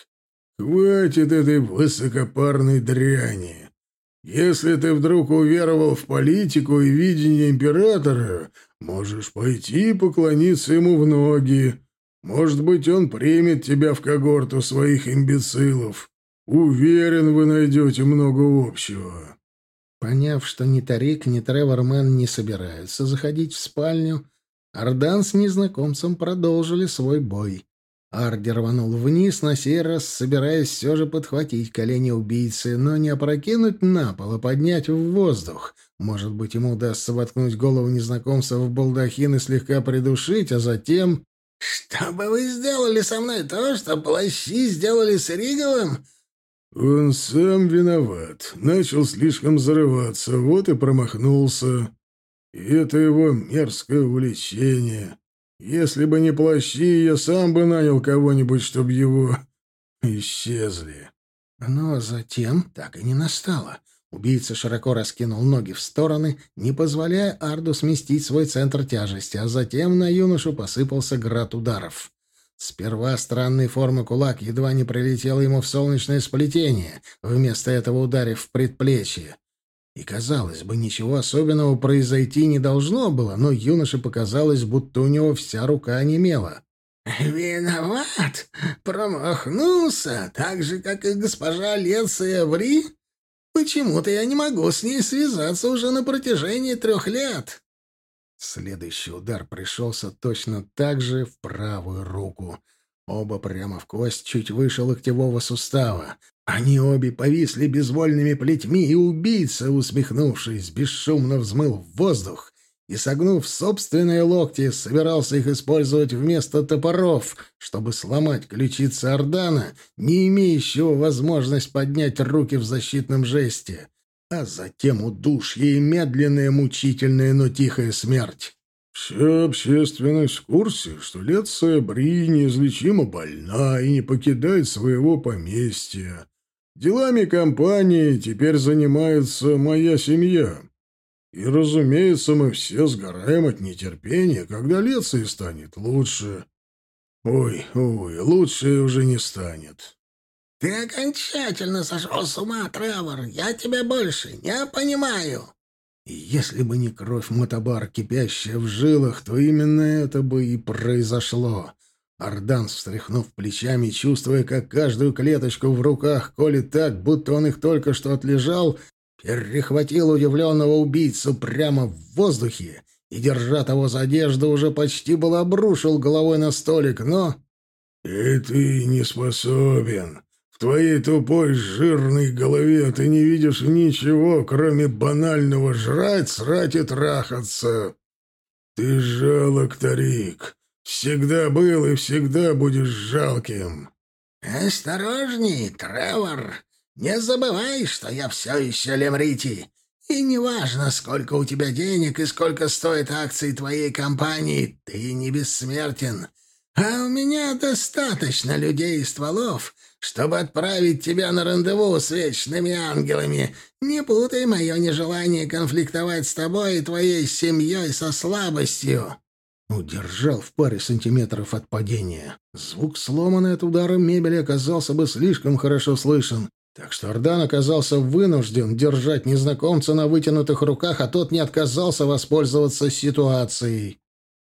B: хватит этой высокопарной дряни. Если ты вдруг уверовал в политику и видение императора, можешь пойти и поклониться ему в ноги. Может быть, он примет тебя в когорту своих имбецилов. Уверен, вы найдете много общего».
A: Поняв, что ни Тарик, ни Тревормен не собираются заходить в спальню, Ардан с незнакомцем продолжили свой бой. Арди рванул вниз, на сей раз собираясь все же подхватить колени убийцы, но не опрокинуть на пол, а поднять в воздух. Может быть, ему удастся воткнуть голову незнакомца в балдахин и слегка придушить, а затем...
C: «Что бы вы сделали со мной то, что плащи сделали с Риговым?»
B: «Он сам виноват. Начал слишком взрываться, вот и промахнулся. И это его мерзкое увлечение. Если бы не плащи, я сам бы нанял кого-нибудь, чтобы его исчезли».
A: Но затем так и не настало. Убийца широко раскинул ноги в стороны, не позволяя Арду сместить свой центр тяжести, а затем на юношу посыпался град ударов. Сперва странной формы кулак едва не прилетел ему в солнечное сплетение, вместо этого ударив в предплечье. И, казалось бы, ничего особенного произойти не должно было, но юноше показалось, будто у него вся рука онемела.
C: «Виноват! Промахнулся, так же, как и госпожа Леция Ври? Почему-то я не могу с ней связаться уже на протяжении трех лет».
A: Следующий удар пришелся точно так же в правую руку. Оба прямо в кость, чуть выше локтевого сустава. Они обе повисли безвольными плетьми, и убийца, усмехнувшись, бесшумно взмыл в воздух и, согнув собственные локти, собирался их использовать вместо топоров, чтобы сломать ключицы Ордана, не имеющего возможность поднять руки в защитном жесте, а затем удушье и медленная, мучительная, но тихая смерть.
B: Вся общественность в курсе, что Леция Бри неизлечимо больна и не покидает своего поместья. Делами компании теперь занимается моя семья. И, разумеется, мы все сгораем от нетерпения, когда Леции станет лучше. Ой, ой, лучше уже не станет.
C: — Ты окончательно сошел с ума, Тревор. Я тебя больше не понимаю.
A: И если бы не кровь Мотобар, кипящая в жилах, то именно это бы и произошло. Ардан, встряхнув плечами, чувствуя, как каждую клеточку в руках колет так, будто он их только что отлежал, перехватил удивленного убийцу прямо в воздухе и, держа того за одежду, уже почти был обрушил головой на столик, но...
B: «И ты не способен. В твоей тупой жирной голове ты не видишь ничего, кроме банального жрать, срать и трахаться. Ты жалок, Тарик. Всегда был и всегда будешь жалким».
C: «Осторожней, Тревор!» Не забывай, что я все еще Лемрити. И неважно, сколько у тебя денег и сколько стоят акции твоей компании, ты не бессмертен. А у меня достаточно людей и стволов, чтобы отправить тебя на рандеву с вечными ангелами. Не путай мое нежелание конфликтовать с тобой и твоей семьей со слабостью».
A: Удержал в паре сантиметров от падения. Звук сломанный от удара мебели оказался бы слишком хорошо слышен, так что Ордан оказался вынужден держать незнакомца на вытянутых руках, а тот не отказался воспользоваться ситуацией.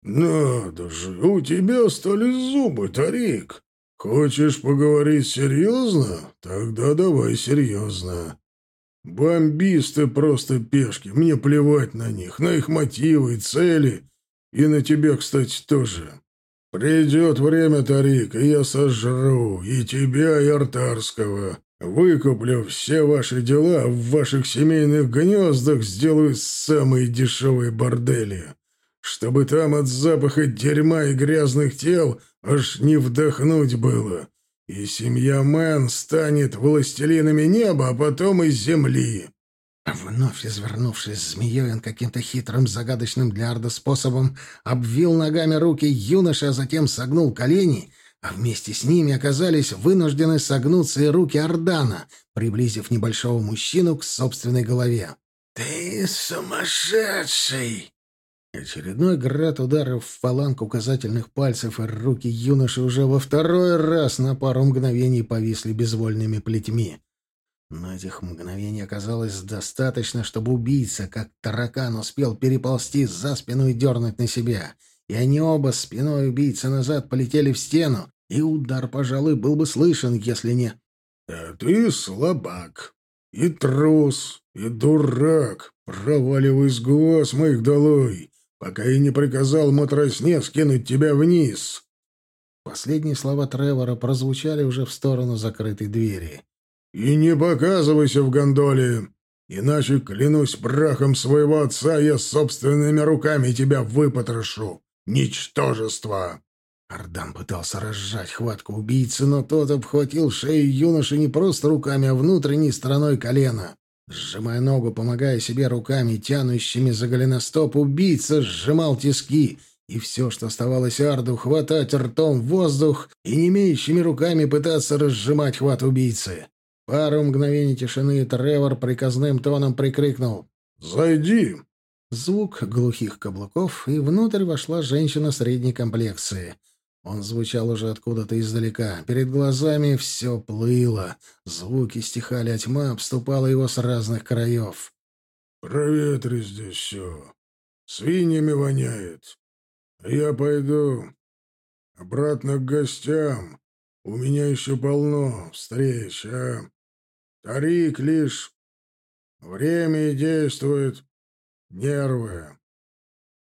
B: «Надо же, у тебя стали зубы, Тарик. Хочешь поговорить серьезно? Тогда давай серьезно. Бомбисты просто пешки, мне плевать на них, на их мотивы и цели, и на тебя, кстати, тоже. Придет время, Тарик, и я сожру и тебя, и Артарского. Выкуплю все ваши дела, в ваших семейных гнездах сделаю самые дешевые бордели, чтобы там от запаха дерьма и грязных тел аж не вдохнуть было. И семья Мэн станет властелинами неба, а потом и земли».
A: Вновь извернувшись змеей, он каким-то хитрым, загадочным для Арда способом обвил ногами руки юноши, а затем согнул колени а вместе с ними оказались вынуждены согнуться и руки Ардана, приблизив небольшого мужчину к собственной голове.
C: «Ты сумасшедший!»
A: Очередной град ударов в фаланг указательных пальцев, и руки юноши уже во второй раз на пару мгновений повисли безвольными плетьми. Но этих мгновений оказалось достаточно, чтобы убийца, как таракан, успел переползти за спину и дернуть на себя — и они оба спиной убийцы назад полетели в стену, и удар, пожалуй, был бы слышен, если не...
B: «А ты слабак, и трус, и дурак, проваливай с глаз моих долой, пока я не приказал матросне скинуть тебя вниз».
A: Последние слова Тревора прозвучали уже в сторону закрытой двери.
B: «И не показывайся в гондоле, иначе, клянусь прахом своего отца, я собственными руками тебя выпотрошу. Ничтожество!»
A: Ардан пытался разжать хватку убийцы, но тот обхватил шею юноши не просто руками, а внутренней стороной колена. Сжимая ногу, помогая себе руками, тянущими за голеностоп, убийца сжимал тиски, и все, что оставалось Арду, хватать ртом воздух и не имеющими руками пытаться разжимать хват убийцы. Пару мгновений тишины Тревор приказным тоном прикрикнул
B: «Зайди!»
A: Звук глухих каблуков, и внутрь вошла женщина средней комплекции. Он звучал уже откуда-то издалека. Перед глазами все плыло. Звуки стихали, а тьма обступала его с разных краев.
B: «Проветри здесь все. Свиньями воняет. Я пойду обратно к гостям. У меня еще полно встреч, а? Тарик лишь время действует Нервы.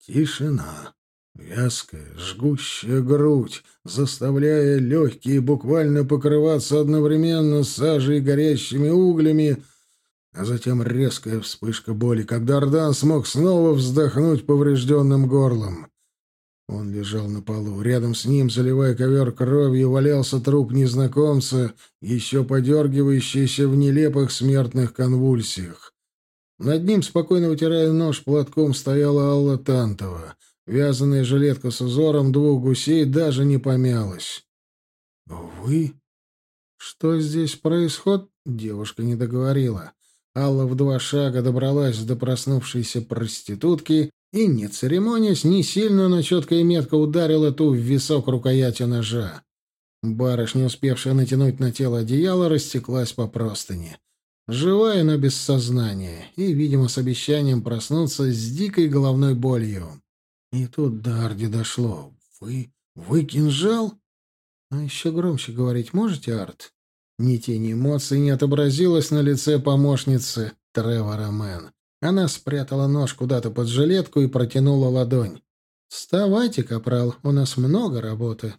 A: Тишина. Вязкая, жгущая грудь, заставляя легкие буквально покрываться одновременно сажей и горящими углями, а затем резкая вспышка боли, когда Ардан смог снова вздохнуть поврежденным горлом. Он лежал на полу. Рядом с ним, заливая ковер кровью, валялся труп незнакомца, еще подергивающийся в нелепых смертных конвульсиях. Над ним, спокойно вытирая нож платком, стояла Алла Тантова. Вязаная жилетка с узором двух гусей даже не помялась. «Вы? Что здесь происходит?» — девушка не договорила. Алла в два шага добралась до проснувшейся проститутки и, не церемонясь, не сильно, но четко и метко ударила ту в висок рукоятью ножа. Барышня, успевшая натянуть на тело одеяло, растеклась по простыне. Живая, но без сознания, и, видимо, с обещанием проснуться с дикой головной болью. И тут до Арди дошло. «Вы... вы кинжал?» «А еще громче говорить можете, Арт?» Ни тени эмоций не отобразилось на лице помощницы Тревора Мэн. Она спрятала нож куда-то под жилетку и протянула ладонь. «Вставайте, капрал, у нас много работы».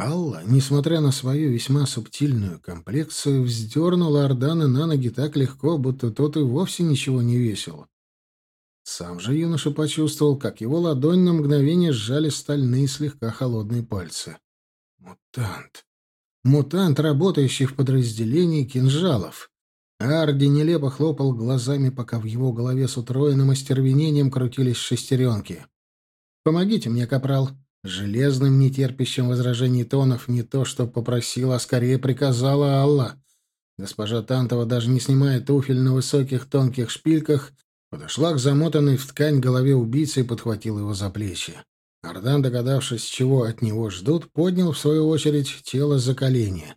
A: Алла, несмотря на свою весьма субтильную комплекцию, вздернула Ордана на ноги так легко, будто тот и вовсе ничего не весил. Сам же юноша почувствовал, как его ладонь на мгновение сжали стальные слегка холодные пальцы. «Мутант! Мутант, работающий в подразделении кинжалов!» Арди нелепо хлопал глазами, пока в его голове с утроенным остервенением крутились шестеренки. «Помогите мне, капрал!» Железным, нетерпящим возражений тонов не то, что попросила, а скорее приказала Алла. Госпожа Тантова, даже не снимая туфель на высоких тонких шпильках, подошла к замотанной в ткань голове убийцы и подхватила его за плечи. Ардан, догадавшись, чего от него ждут, поднял, в свою очередь, тело за колени.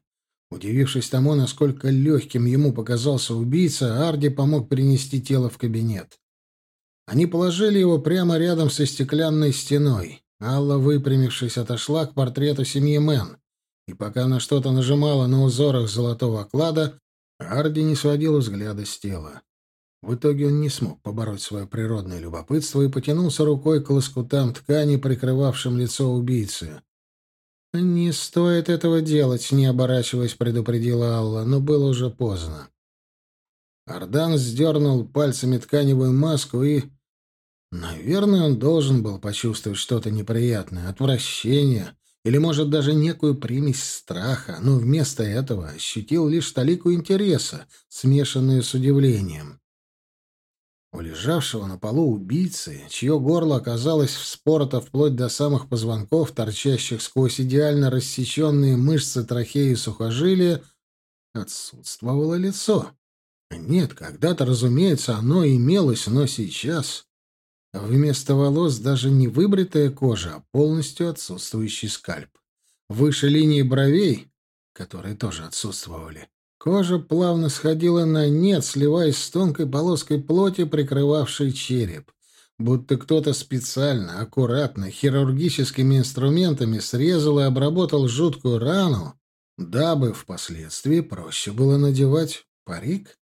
A: Удивившись тому, насколько легким ему показался убийца, Арди помог перенести тело в кабинет. Они положили его прямо рядом со стеклянной стеной. Алла, выпрямившись, отошла к портрету семьи Мэн, и пока она что-то нажимала на узорах золотого оклада, Арди не сводил взгляда с тела. В итоге он не смог побороть свое природное любопытство и потянулся рукой к лоскутам ткани, прикрывавшим лицо убийцы. «Не стоит этого делать», — не оборачиваясь, предупредила Алла, но было уже поздно. Ардан сдернул пальцами тканевую маску и Наверное, он должен был почувствовать что-то неприятное, отвращение или, может, даже некую примесь страха, но вместо этого ощутил лишь толику интереса, смешанную с удивлением. У лежавшего на полу убийцы, чье горло оказалось вспорото вплоть до самых позвонков, торчащих сквозь идеально рассеченные мышцы трахеи и сухожилия, отсутствовало лицо. Нет, когда-то, разумеется, оно имелось, но сейчас... Вместо волос даже не выбритая кожа, а полностью отсутствующий скальп. Выше линии бровей, которые тоже отсутствовали, кожа плавно сходила на нет, сливаясь с тонкой полоской плоти, прикрывавшей череп. Будто кто-то специально, аккуратно, хирургическими инструментами срезал и обработал жуткую рану, дабы впоследствии проще было надевать парик.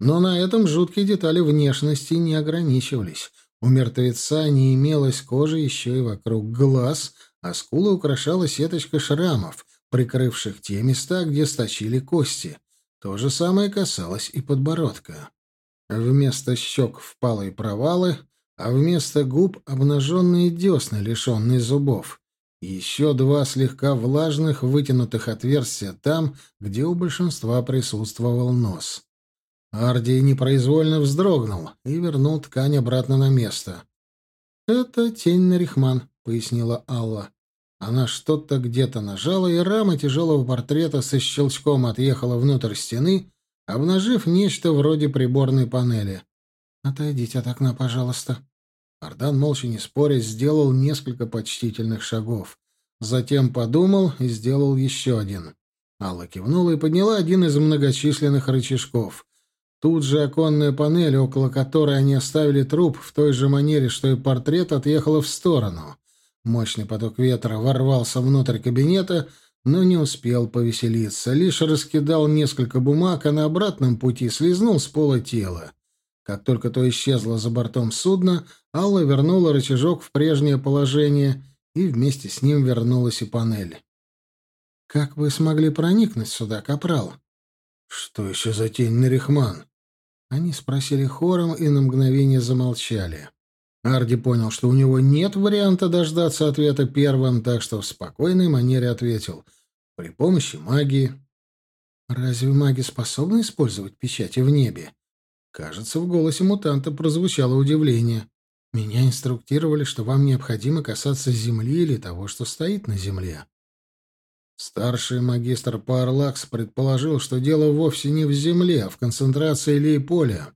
A: Но на этом жуткие детали внешности не ограничивались — у мертвеца не имелось кожи еще и вокруг глаз, а скулы украшала сеточка шрамов, прикрывших те места, где сточили кости. То же самое касалось и подбородка. Вместо щек впалые провалы, а вместо губ обнаженные десны, лишенные зубов. Еще два слегка влажных вытянутых отверстия там, где у большинства присутствовал нос. Арди непроизвольно вздрогнул и вернул ткань обратно на место. «Это тень Нарихман», — пояснила Алла. Она что-то где-то нажала, и рама тяжелого портрета со щелчком отъехала внутрь стены, обнажив нечто вроде приборной панели. «Отойдите от окна, пожалуйста». Ардан, молча не споря, сделал несколько почтительных шагов. Затем подумал и сделал еще один. Алла кивнула и подняла один из многочисленных рычажков. Тут же оконная панель, около которой они оставили труп, в той же манере, что и портрет, отъехала в сторону. Мощный поток ветра ворвался внутрь кабинета, но не успел повеселиться. Лишь раскидал несколько бумаг, а на обратном пути слезнул с пола тело. Как только то исчезло за бортом судна, Алла вернула рычажок в прежнее положение, и вместе с ним вернулась и панель. «Как вы смогли проникнуть сюда, капрал?» «Что еще за тень Нарихман?» Они спросили хором и на мгновение замолчали. Арди понял, что у него нет варианта дождаться ответа первым, так что в спокойной манере ответил «при помощи магии». «Разве маги способны использовать печати в небе?» Кажется, в голосе мутанта прозвучало удивление. «Меня инструктировали, что вам необходимо касаться земли или того, что стоит на земле». Старший магистр Парлакс предположил, что дело вовсе не в земле, а в концентрации лей-поля.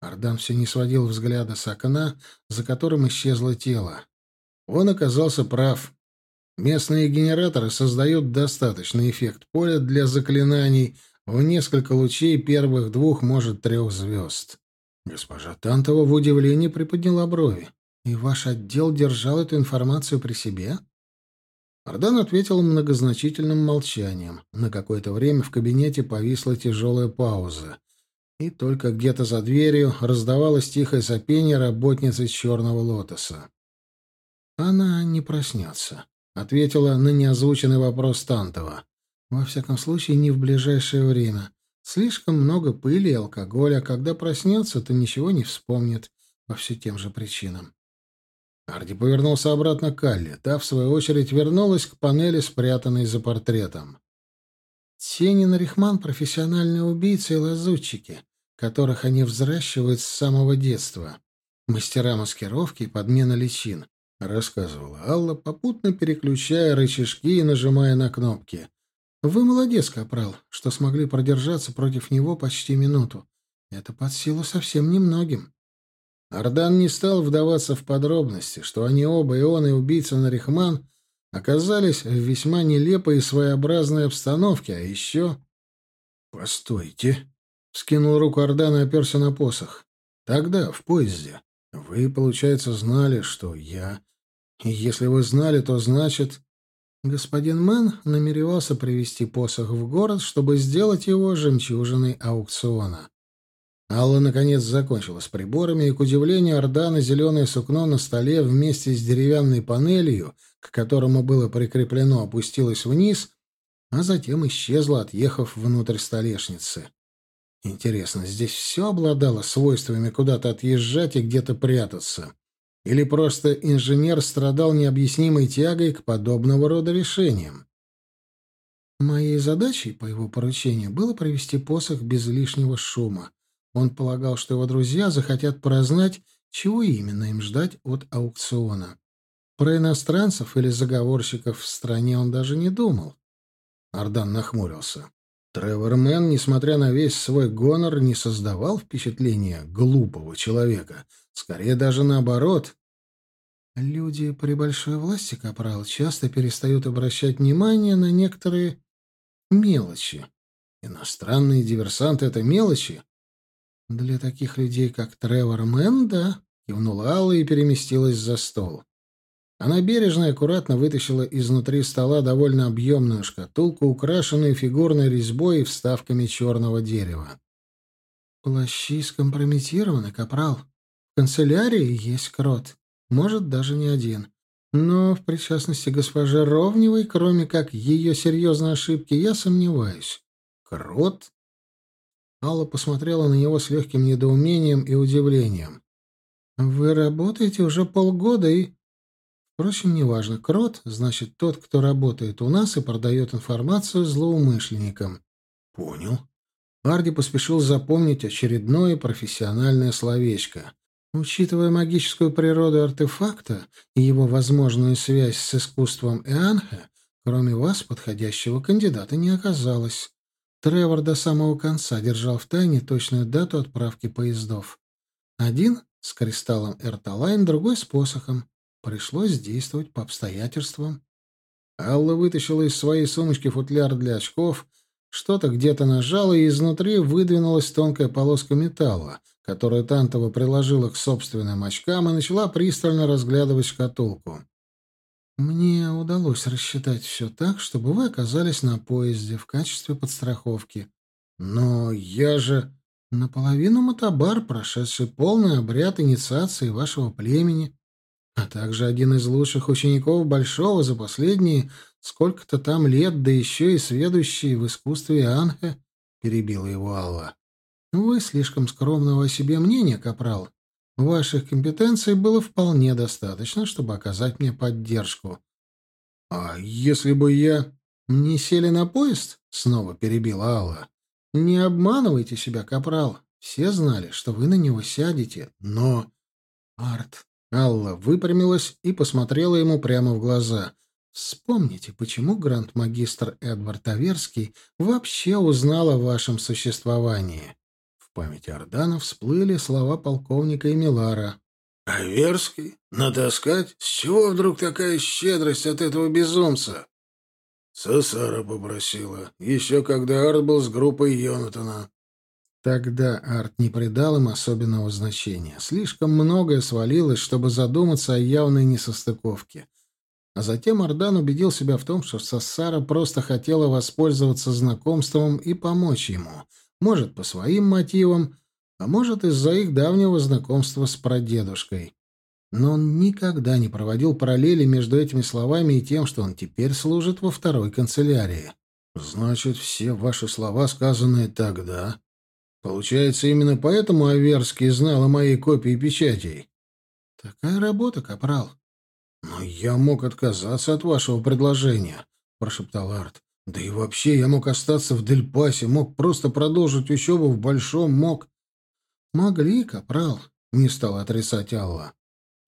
A: Ардан все не сводил взгляда с окна, за которым исчезло тело. Он оказался прав. Местные генераторы создают достаточный эффект поля для заклинаний в несколько лучей первых двух, может, трех звезд. Госпожа Тантова в удивлении приподняла брови. «И ваш отдел держал эту информацию при себе?» Ардан ответил многозначительным молчанием. На какое-то время в кабинете повисла тяжелая пауза. И только где-то за дверью раздавалось тихое сопение работницы черного лотоса. «Она не проснется», — ответила на неозвученный вопрос Тантова. «Во всяком случае, не в ближайшее время. Слишком много пыли и алкоголя. Когда проснется, то ничего не вспомнит по все тем же причинам. Арди повернулся обратно к Алле. Та, в свою очередь, вернулась к панели, спрятанной за портретом. Тенин Рихман — профессиональные убийцы и лазутчики, которых они взращивают с самого детства. Мастера маскировки и подмена личин, — рассказывала Алла, попутно переключая рычажки и нажимая на кнопки. «Вы молодец, Капрал, что смогли продержаться против него почти минуту. Это под силу совсем немногим». Ардан не стал вдаваться в подробности, что они оба, и он, и убийца Нарихман, оказались в весьма нелепой и своеобразной обстановке, а еще... «Постойте!» — скинул руку Ардан и оперся на посох. «Тогда, в поезде, вы, получается, знали, что я... Если вы знали, то значит...» Господин Мэн намеревался привести посох в город, чтобы сделать его жемчужиной аукциона. Алла, наконец, закончила с приборами, и, к удивлению Ардана, зеленое сукно на столе вместе с деревянной панелью, к которому было прикреплено, опустилось вниз, а затем исчезло, отъехав внутрь столешницы. Интересно, здесь все обладало свойствами куда-то отъезжать и где-то прятаться? Или просто инженер страдал необъяснимой тягой к подобного рода решениям? Моей задачей, по его поручению, было провести посох без лишнего шума. Он полагал, что его друзья захотят прознать, чего именно им ждать от аукциона. Про иностранцев или заговорщиков в стране он даже не думал. Ардан нахмурился. Тревор Мэн, несмотря на весь свой гонор, не создавал впечатления глупого человека. Скорее даже наоборот. Люди при большой власти, Капрал, часто перестают обращать внимание на некоторые мелочи. Иностранные диверсанты — это мелочи, «Для таких людей, как Тревор Мэн, да», — кивнула Алла и переместилась за стол. Она бережно и аккуратно вытащила изнутри стола довольно объемную шкатулку, украшенную фигурной резьбой и вставками черного дерева. «Плащи скомпрометированы, капрал. В канцелярии есть крот. Может, даже не один. Но в причастности госпожи Ровневой, кроме как ее серьезной ошибки, я сомневаюсь. Крот? Алла посмотрела на него с легким недоумением и удивлением. «Вы работаете уже полгода и...» Впрочем, неважно. Крот — значит тот, кто работает у нас и продает информацию злоумышленникам. «Понял». Арди поспешил запомнить очередное профессиональное словечко. Учитывая магическую природу артефакта и его возможную связь с искусством Эанха, кроме вас подходящего кандидата не оказалось. Тревор до самого конца держал в тайне точную дату отправки поездов. Один с кристаллом Эрталайн, другой с посохом. Пришлось действовать по обстоятельствам. Алла вытащила из своей сумочки футляр для очков, что-то где-то нажала, и изнутри выдвинулась тонкая полоска металла, которую Тантова приложила к собственным очкам и начала пристально разглядывать шкатулку. Мне удалось рассчитать все так, чтобы вы оказались на поезде в качестве подстраховки. Но я же наполовину мотобар, прошедший полный обряд инициации вашего племени, а также один из лучших учеников Большого за последние сколько-то там лет, да еще и сведущий в искусстве Анхе, — перебила его Алла. Вы слишком скромного о себе мнения, капрал. Ваших компетенций было вполне достаточно, чтобы оказать мне поддержку. А если бы я... Не сели на поезд? Снова перебила Алла. Не обманывайте себя, капрал. Все знали, что вы на него сядете, но... Арт. Алла выпрямилась и посмотрела ему прямо в глаза. Вспомните, почему гранд-магистр Эдвард Аверский вообще узнал о вашем существовании. В памяти Ордана всплыли слова полковника Эмилара.
B: «Аверский? Натаскать? С чего вдруг такая щедрость от этого безумца?» Сосара попросила, еще когда Арт был с группой Йонатана.
A: Тогда Арт не придал им особенного значения. Слишком многое свалилось, чтобы задуматься о явной несостыковке. А затем Ардан убедил себя в том, что Сассара просто хотела воспользоваться знакомством и помочь ему. Может, по своим мотивам, а может, из-за их давнего знакомства с прадедушкой. Но он никогда не проводил параллели между этими словами и тем, что он теперь служит во второй канцелярии.
B: «Значит, все ваши слова, сказанные тогда...» «Получается, именно поэтому Аверский знал о моей копии печатей?»
A: «Такая работа, капрал».
B: «Но я мог отказаться от вашего предложения», — прошептал Арт. «Да и вообще я мог остаться в Дельпасе, мог просто продолжить учебу в Большом, мог...»
A: «Могли, капрал», — не стала отрицать Алла.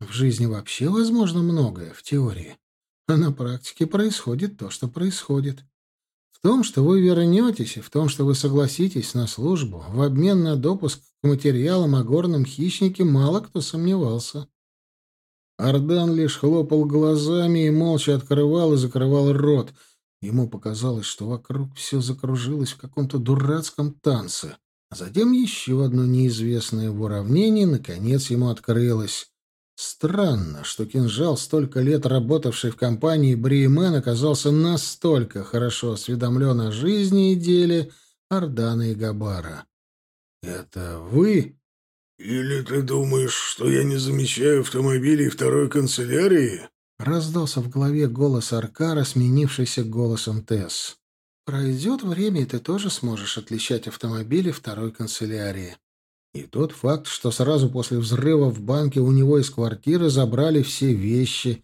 A: В жизни вообще возможно многое, в теории. А на практике происходит то, что происходит. Том, что вы вернетесь, и в том, что вы согласитесь на службу, в обмен на допуск к материалам о горном хищнике, мало кто сомневался. Ардан лишь хлопал глазами и молча открывал и закрывал рот. Ему показалось, что вокруг все закружилось в каком-то дурацком танце. А затем еще одно неизвестное в уравнении наконец ему открылось. Странно, что кинжал, столько лет работавший в компании Бриемен, оказался настолько хорошо осведомлен о жизни и деле Ордана и Габара. «Это вы?»
B: «Или ты думаешь, что я не замечаю автомобилей второй канцелярии?»
A: Раздался в голове голос Аркара, сменившийся голосом Тесс. «Пройдет время, и ты тоже сможешь отличать автомобили второй канцелярии. И тот факт, что сразу после взрыва в банке у него из квартиры забрали все вещи,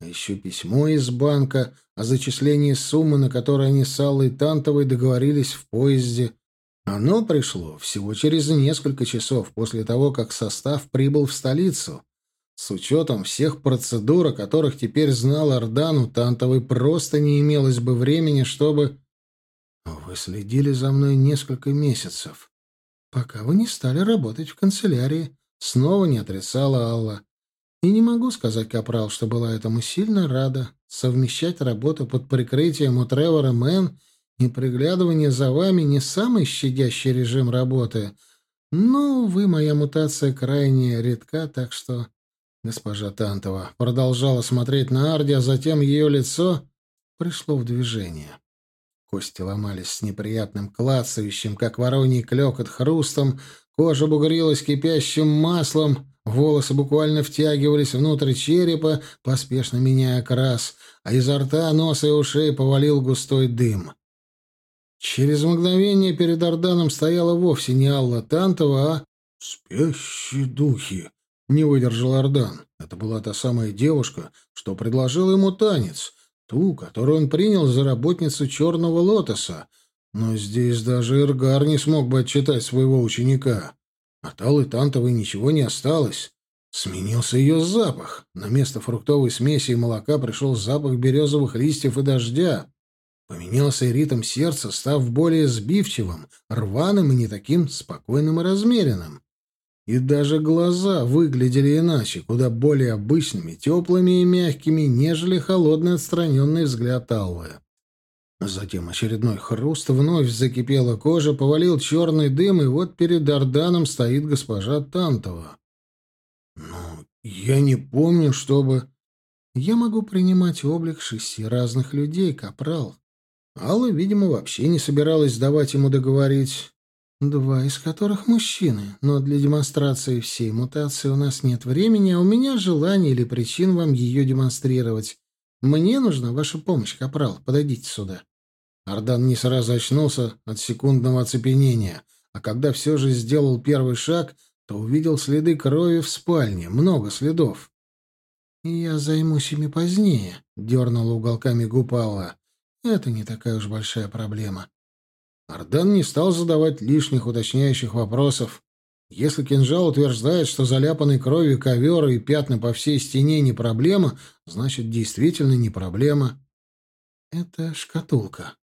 A: а еще письмо из банка о зачислении суммы, на которой они с Аллой Тантовой договорились в поезде, оно пришло всего через несколько часов после того, как состав прибыл в столицу. С учетом всех процедур, о которых теперь знал Ордан, Тантовой просто не имелось бы времени, чтобы... Вы следили за мной несколько месяцев пока вы не стали работать в канцелярии», — снова не отрицала Алла. «И не могу сказать, Капрал, что была этому сильно рада. Совмещать работу под прикрытием у Тревора Мэн и приглядывание за вами не самый щадящий режим работы. Но, увы, моя мутация крайне редка, так что...» Госпожа Тантова продолжала смотреть на Арди, а затем ее лицо пришло в движение. Кости ломались с неприятным клацающим, как вороний клёкот, хрустом, кожа бугрилась кипящим маслом, волосы буквально втягивались внутрь черепа, поспешно меняя окрас, а изо рта, носа и ушей повалил густой дым. Через мгновение перед Орданом стояла вовсе не Алла Тантова, а
B: «Спящие духи», —
A: не выдержал Ордан. Это была та самая девушка, что предложила ему танец, Ту, которую он принял за работницу черного лотоса. Но здесь даже Иргар не смог бы отчитать своего ученика. От Аллы Тантовой ничего не осталось. Сменился ее запах. На место фруктовой смеси и молока пришел запах березовых листьев и дождя. Поменялся и ритм сердца, став более сбивчивым, рваным и не таким спокойным и размеренным. И даже глаза выглядели иначе, куда более обычными, теплыми и мягкими, нежели холодный отстраненный взгляд Аллы. Затем очередной хруст, вновь закипела кожа, повалил черный дым, и вот перед Дарданом стоит госпожа Тантова. «Ну, я не помню, чтобы...» «Я могу принимать облик шести разных людей, капрал». Алла, видимо, вообще не собиралась давать ему договорить. Два из которых мужчины, но для демонстрации всей мутации у нас нет времени, а у меня желания или причин вам ее демонстрировать. Мне нужна ваша помощь, капрал, подойдите сюда. Ардан не сразу очнулся от секундного оцепенения. а когда все же сделал первый шаг, то увидел следы крови в спальне, много следов. «Я займусь ими позднее», — дернула уголками губ Алла. «Это не такая уж большая проблема». Ардан не стал задавать лишних уточняющих вопросов. Если кинжал утверждает, что заляпанный кровью ковер и пятна по всей стене не проблема, значит, действительно не проблема. Это шкатулка.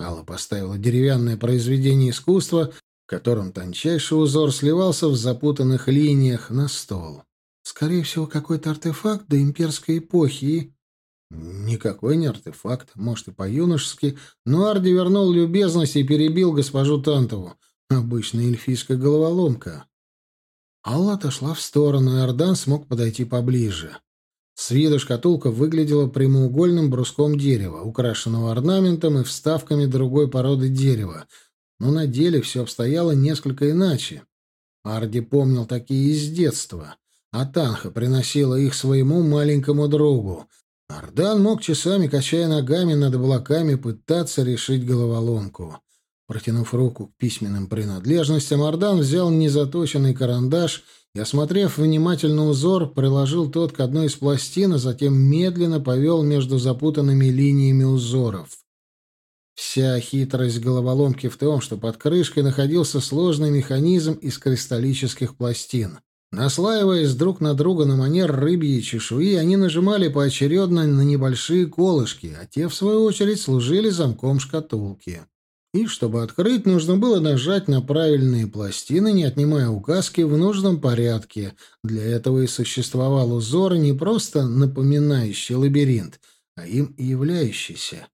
A: Алла поставила деревянное произведение искусства, в котором тончайший узор сливался в запутанных линиях, на стол. Скорее всего, какой-то артефакт до имперской эпохи. Никакой не артефакт, может, и по-юношески, но Арди вернул любезность и перебил госпожу Тантову. Обычная эльфийская головоломка. Алла отошла в сторону, и Ардан смог подойти поближе. С виду шкатулка выглядела прямоугольным бруском дерева, украшенного орнаментом и вставками другой породы дерева, но на деле все обстояло несколько иначе. Арди помнил такие из детства, а Танха приносила их своему маленькому другу. Ардан мог часами, качая ногами над облаками, пытаться решить головоломку. Протянув руку к письменным принадлежностям, Ардан взял незаточенный карандаш и, осмотрев внимательно узор, приложил тот к одной из пластин, а затем медленно повел между запутанными линиями узоров. Вся хитрость головоломки в том, что под крышкой находился сложный механизм из кристаллических пластин. Наслаиваясь друг на друга на манер рыбьей чешуи, они нажимали поочередно на небольшие колышки, а те, в свою очередь, служили замком шкатулки. И чтобы открыть, нужно было нажать на правильные пластины, не отнимая указки в нужном порядке. Для этого и существовал узор, не просто напоминающий лабиринт, а им и являющийся.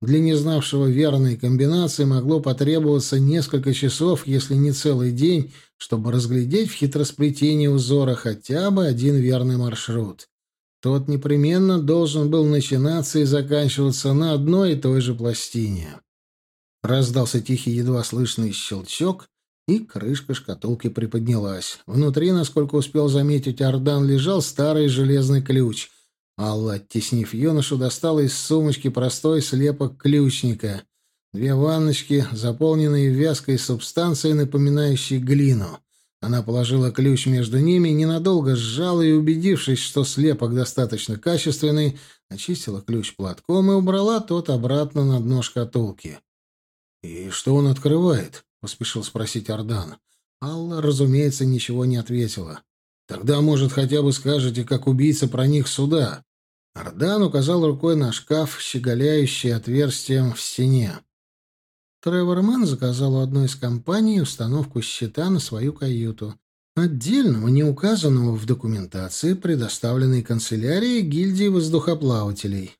A: Для незнавшего верной комбинации могло потребоваться несколько часов, если не целый день, чтобы разглядеть в хитросплетении узора хотя бы один верный маршрут. Тот непременно должен был начинаться и заканчиваться на одной и той же пластине. Раздался тихий, едва слышный щелчок, и крышка шкатулки приподнялась. Внутри, насколько успел заметить Ардан, лежал старый железный ключ. Алла, оттеснив юношу, достала из сумочки простой слепок ключника. Две ванночки, заполненные вязкой субстанцией, напоминающей глину. Она положила ключ между ними, ненадолго сжала и, убедившись, что слепок достаточно качественный, очистила ключ платком и убрала тот обратно на дно шкатулки. «И что он открывает?» — поспешил спросить Ардан. Алла, разумеется, ничего не ответила. «Тогда, может, хотя бы скажете, как убийца проник сюда?» Ардан указал рукой на шкаф, щеголяющий отверстием в стене. Тревор заказал у одной из компаний установку щита на свою каюту. Отдельного, не указанного в документации, предоставленной канцелярией гильдии воздухоплавателей.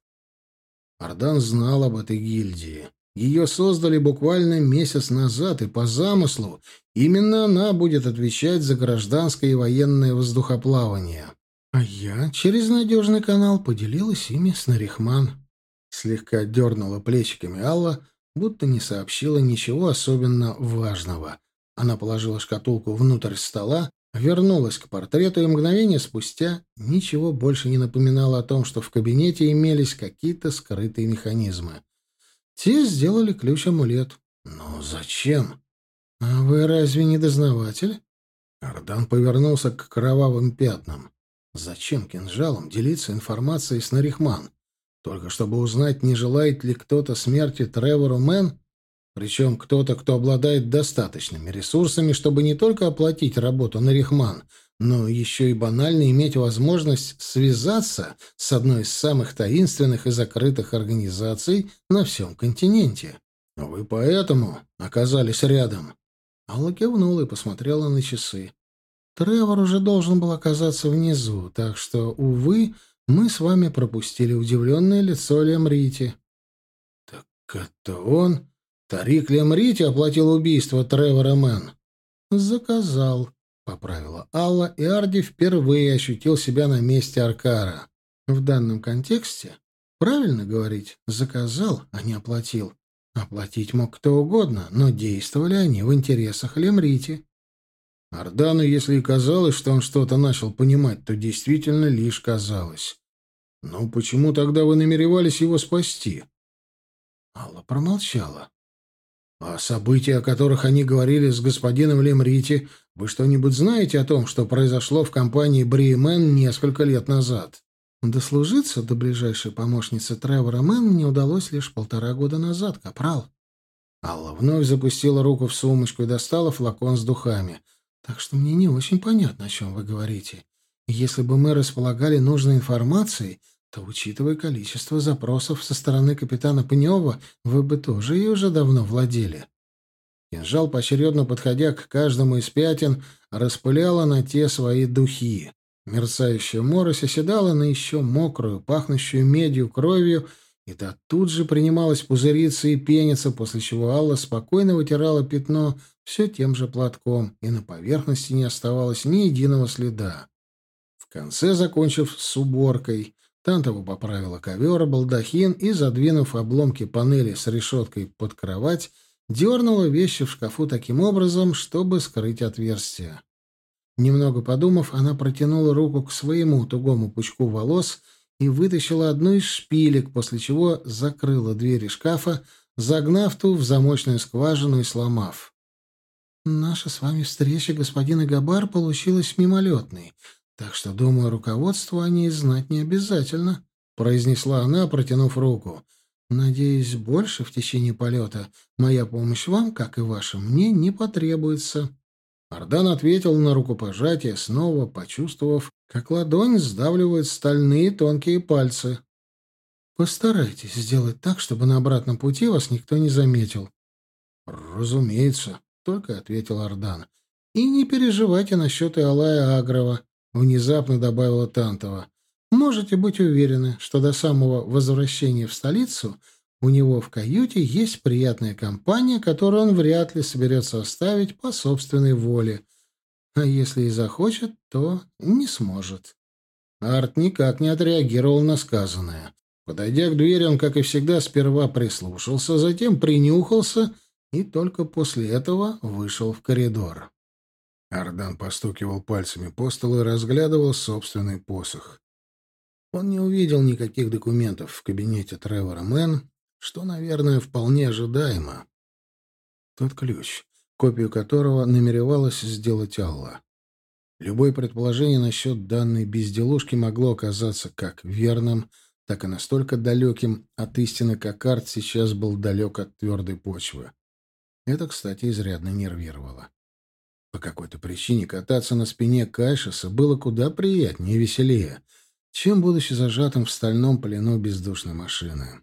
A: Ардан знал об этой гильдии. Ее создали буквально месяц назад, и по замыслу именно она будет отвечать за гражданское и военное воздухоплавание. А я через надежный канал поделилась ими с Нарихман. Слегка дернула плечиками Алла, будто не сообщила ничего особенно важного. Она положила шкатулку внутрь стола, вернулась к портрету и мгновение спустя ничего больше не напоминало о том, что в кабинете имелись какие-то скрытые механизмы. Те сделали ключ-амулет. Но зачем? А вы разве не дознаватель? Ардан повернулся к кровавым пятнам. Зачем кинжалом делиться информацией с Нарихман? Только чтобы узнать, не желает ли кто-то смерти Тревору Мэн? Причем кто-то, кто обладает достаточными ресурсами, чтобы не только оплатить работу Нарихман, но еще и банально иметь возможность связаться с одной из самых таинственных и закрытых организаций на всем континенте. Вы поэтому оказались рядом. Алла кивнула и посмотрела на часы. Тревор уже должен был оказаться внизу, так что, увы, мы с вами пропустили удивленное лицо Лемрити. Так это он? Тарик Лемрити оплатил убийство Тревора Мэн? Заказал поправила Алла, и Арди впервые ощутил себя на месте Аркара. В данном контексте правильно говорить «заказал», а не «оплатил». Оплатить мог кто угодно, но действовали они в интересах Лемрити. Ардану, если и казалось, что он что-то начал понимать, то действительно лишь казалось. «Но почему тогда вы намеревались его спасти?» Алла промолчала. А события, о которых они говорили с господином Лемрити, вы что-нибудь знаете о том, что произошло в компании Бриемен несколько лет назад? Дослужиться до ближайшей помощницы Тревора Мэн мне удалось лишь полтора года назад, капрал. Алла вновь запустила руку в сумочку и достала флакон с духами. Так что мне не очень понятно, о чем вы говорите. Если бы мы располагали нужной информацией, то, учитывая количество запросов со стороны капитана Пнева, вы бы тоже ее уже давно владели. Кинжал, поочередно подходя к каждому из пятен, распыляла на те свои духи. Мерцающая морось оседала на еще мокрую, пахнущую медью кровью, и та тут же принималась пузыриться и пениться, после чего Алла спокойно вытирала пятно все тем же платком, и на поверхности не оставалось ни единого следа. В конце, закончив с уборкой, Тантова поправила ковер, балдахин и, задвинув обломки панели с решеткой под кровать, дернула вещи в шкафу таким образом, чтобы скрыть отверстие. Немного подумав, она протянула руку к своему тугому пучку волос и вытащила одну из шпилек, после чего закрыла двери шкафа, загнав ту в замочную скважину и сломав. «Наша с вами встреча, господин Игабар, получилась мимолетной, так что, думаю, руководству о ней знать не обязательно», — произнесла она, протянув руку. «Надеюсь, больше в течение полета моя помощь вам, как и ваша, мне не потребуется». Ардан ответил на рукопожатие, снова почувствовав, как ладонь сдавливает стальные тонкие пальцы. «Постарайтесь сделать так, чтобы на обратном пути вас никто не заметил». «Разумеется», — только ответил Ардан. «И не переживайте насчет Иолая Агрова», — внезапно добавила Тантова. «Можете быть уверены, что до самого возвращения в столицу у него в каюте есть приятная компания, которую он вряд ли соберется оставить по собственной воле. А если и захочет, то не сможет. Арт никак не отреагировал на сказанное. Подойдя к двери, он, как и всегда, сперва прислушался, затем принюхался и только после этого вышел в коридор. Ардан постукивал пальцами по столу и разглядывал собственный посох. Он не увидел никаких документов в кабинете Тревора Мэн, что, наверное, вполне ожидаемо. Тот ключ, копию которого намеревалась сделать Алла. Любое предположение насчет данной безделушки могло оказаться как верным, так и настолько далеким от истины, как Арт сейчас был далек от твердой почвы. Это, кстати, изрядно нервировало. По какой-то причине кататься на спине Кайшеса было куда приятнее и веселее, чем будучи зажатым в стальном плену бездушной машины.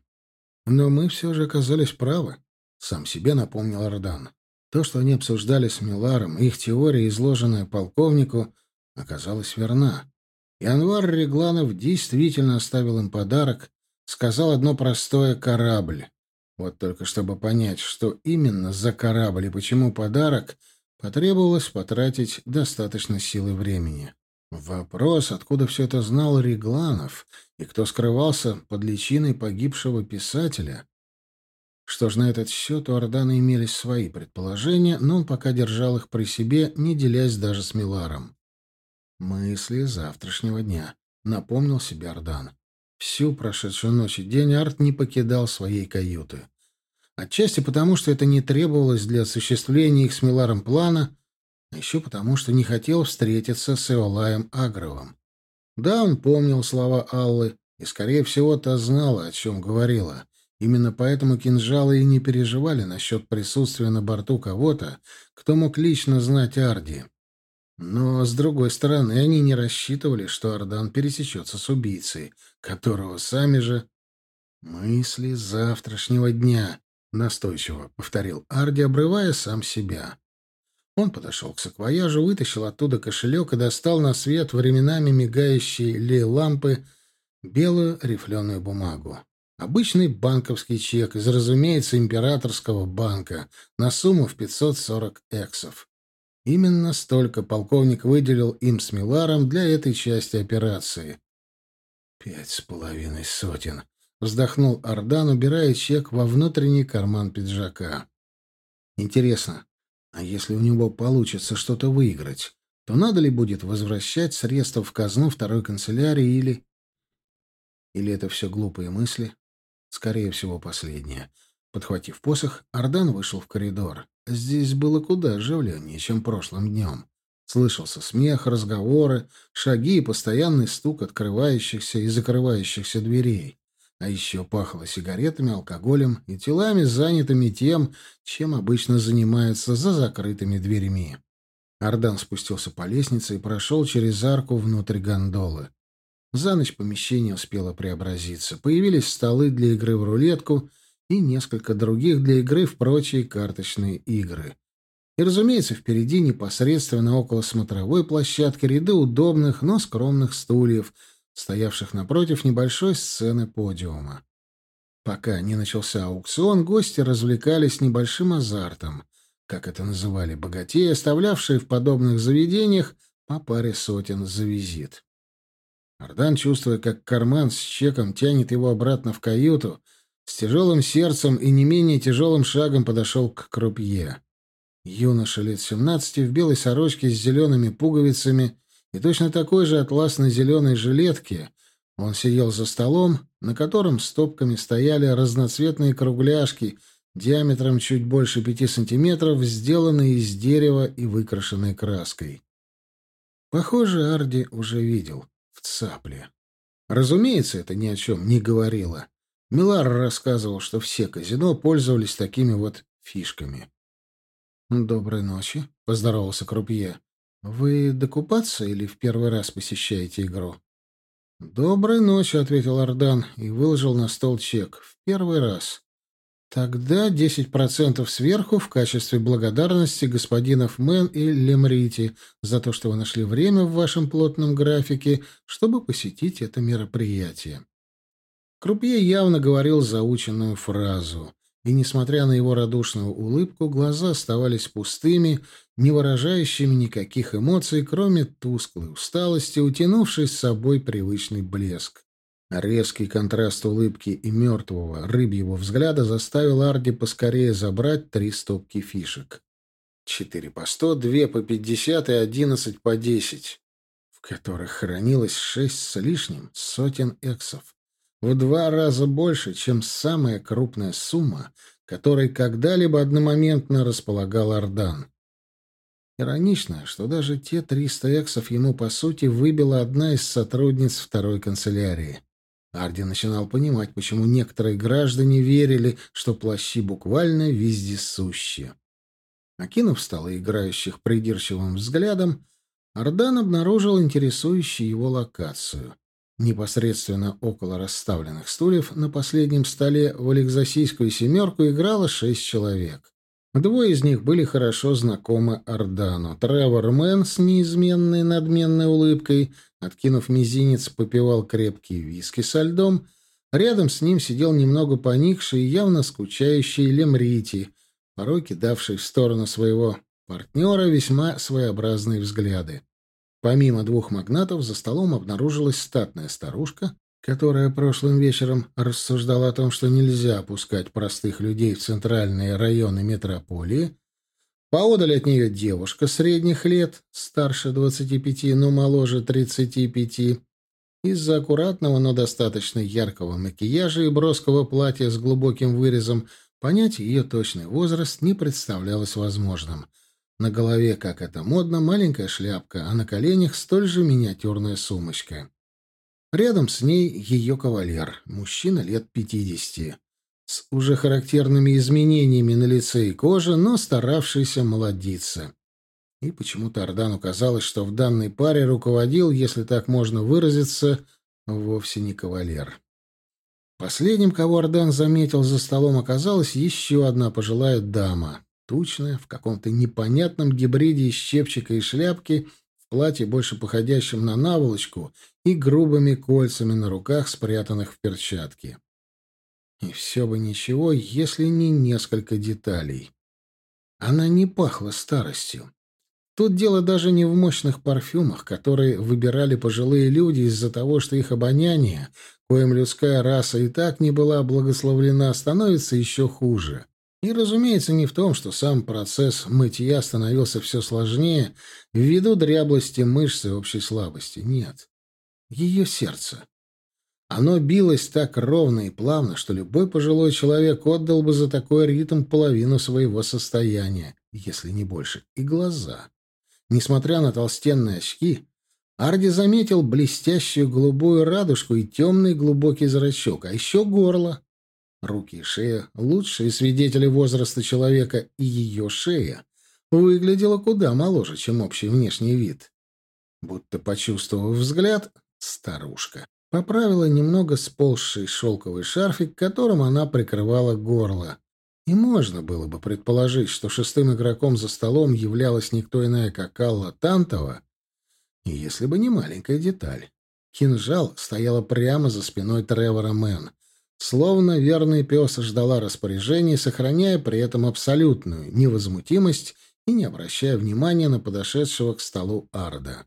A: Но мы все же оказались правы, — сам себе напомнил Ардан. То, что они обсуждали с Миларом, их теория, изложенная полковнику, оказалась верна. И Анвар Регланов действительно оставил им подарок, сказал одно простое «корабль». Вот только чтобы понять, что именно за корабль и почему подарок, потребовалось потратить достаточно силы времени. Вопрос, откуда все это знал Регланов и кто скрывался под личиной погибшего писателя. Что ж, на этот счет у Ордана имелись свои предположения, но он пока держал их при себе, не делясь даже с Миларом. «Мысли завтрашнего дня», — напомнил себе Ордан. Всю прошедшую ночь и день Арт не покидал своей каюты. Отчасти потому, что это не требовалось для осуществления их с Миларом плана, а еще потому, что не хотел встретиться с Эолаем Агровым. Да, он помнил слова Аллы и, скорее всего, та знала, о чем говорила. Именно поэтому кинжалы и не переживали насчет присутствия на борту кого-то, кто мог лично знать Арди. Но, с другой стороны, они не рассчитывали, что Ардан пересечется с убийцей, которого сами же... «Мысли завтрашнего дня», — настойчиво повторил Арди, обрывая сам себя. Он подошел к саквояжу, вытащил оттуда кошелек и достал на свет временами мигающие ли лампы белую рифленую бумагу. Обычный банковский чек из, разумеется, императорского банка на сумму в 540 эксов. Именно столько полковник выделил им с Миларом для этой части операции. «Пять с половиной сотен», — вздохнул Ардан, убирая чек во внутренний карман пиджака. «Интересно, а если у него получится что-то выиграть, то надо ли будет возвращать средства в казну второй канцелярии или... Или это все глупые мысли? Скорее всего, последнее. Подхватив посох, Ардан вышел в коридор. Здесь было куда оживленнее, чем прошлым днем. Слышался смех, разговоры, шаги и постоянный стук открывающихся и закрывающихся дверей. А еще пахло сигаретами, алкоголем и телами, занятыми тем, чем обычно занимаются за закрытыми дверями. Ардан спустился по лестнице и прошел через арку внутрь гондолы. За ночь помещение успело преобразиться. Появились столы для игры в рулетку и несколько других для игры в прочие карточные игры. И, разумеется, впереди, непосредственно около смотровой площадки, ряды удобных, но скромных стульев, стоявших напротив небольшой сцены подиума. Пока не начался аукцион, гости развлекались небольшим азартом, как это называли богатеи, оставлявшие в подобных заведениях по паре сотен за визит. Ардан, чувствуя, как карман с чеком тянет его обратно в каюту, с тяжелым сердцем и не менее тяжелым шагом подошел к крупье. Юноша лет семнадцати в белой сорочке с зелеными пуговицами и точно такой же атласно-зеленой жилетке. Он сидел за столом, на котором стопками стояли разноцветные кругляшки диаметром чуть больше пяти сантиметров, сделанные из дерева и выкрашенные краской. Похоже, Арди уже видел в цапле. Разумеется, это ни о чем не говорило. Милар рассказывал, что все казино пользовались такими вот фишками. «Доброй ночи», — поздоровался Крупье. «Вы докупаться или в первый раз посещаете игру?» «Доброй ночи», — ответил Ардан и выложил на стол чек. «В первый раз». «Тогда десять процентов сверху в качестве благодарности господинов Мэн и Лемрити за то, что вы нашли время в вашем плотном графике, чтобы посетить это мероприятие». Крупье явно говорил заученную фразу и, несмотря на его радушную улыбку, глаза оставались пустыми, не выражающими никаких эмоций, кроме тусклой усталости, утянувшей с собой привычный блеск. Резкий контраст улыбки и мертвого рыбьего взгляда заставил Арди поскорее забрать три стопки фишек. Четыре по сто, две по пятьдесят и одиннадцать по десять, в которых хранилось шесть с лишним сотен эксов в два раза больше, чем самая крупная сумма, которой когда-либо одномоментно располагал Ордан. Иронично, что даже те 300 эксов ему, по сути, выбила одна из сотрудниц второй канцелярии. Арди начинал понимать, почему некоторые граждане верили, что плащи буквально вездесущие. Окинув столы играющих придирчивым взглядом, Ардан обнаружил интересующую его локацию — Непосредственно около расставленных стульев на последнем столе в Алексасийскую семерку играло шесть человек. Двое из них были хорошо знакомы Ардану. Тревор Мэн с неизменной надменной улыбкой, откинув мизинец, попивал крепкий виски со льдом. Рядом с ним сидел немного поникший и явно скучающий Лем Рити, порой кидавший в сторону своего партнера весьма своеобразные взгляды. Помимо двух магнатов за столом обнаружилась статная старушка, которая прошлым вечером рассуждала о том, что нельзя опускать простых людей в центральные районы метрополии. Поодаль от нее девушка средних лет, старше 25, но моложе 35. Из-за аккуратного, но достаточно яркого макияжа и броского платья с глубоким вырезом понять ее точный возраст не представлялось возможным — на голове, как это модно, маленькая шляпка, а на коленях столь же миниатюрная сумочка. Рядом с ней ее кавалер, мужчина лет пятидесяти, с уже характерными изменениями на лице и коже, но старавшийся молодиться. И почему-то Ордану казалось, что в данной паре руководил, если так можно выразиться, вовсе не кавалер. Последним, кого Ордан заметил за столом, оказалась еще одна пожилая дама тучная, в каком-то непонятном гибриде из щепчика и шляпки, в платье, больше походящем на наволочку, и грубыми кольцами на руках, спрятанных в перчатки. И все бы ничего, если не несколько деталей. Она не пахла старостью. Тут дело даже не в мощных парфюмах, которые выбирали пожилые люди из-за того, что их обоняние, коим людская раса и так не была благословлена, становится еще хуже. И, разумеется, не в том, что сам процесс мытья становился все сложнее ввиду дряблости мышц и общей слабости. Нет. Ее сердце. Оно билось так ровно и плавно, что любой пожилой человек отдал бы за такой ритм половину своего состояния, если не больше, и глаза. Несмотря на толстенные очки, Арди заметил блестящую голубую радужку и темный глубокий зрачок, а еще горло. Руки и шея — лучшие свидетели возраста человека, и ее шея выглядела куда моложе, чем общий внешний вид. Будто почувствовав взгляд, старушка поправила немного сползший шелковый шарфик, которым она прикрывала горло. И можно было бы предположить, что шестым игроком за столом являлась никто иная, как Алла Тантова, если бы не маленькая деталь. Кинжал стояла прямо за спиной Тревора Мэн. Словно верный пес ждала распоряжений, сохраняя при этом абсолютную невозмутимость и не обращая внимания на подошедшего к столу Арда.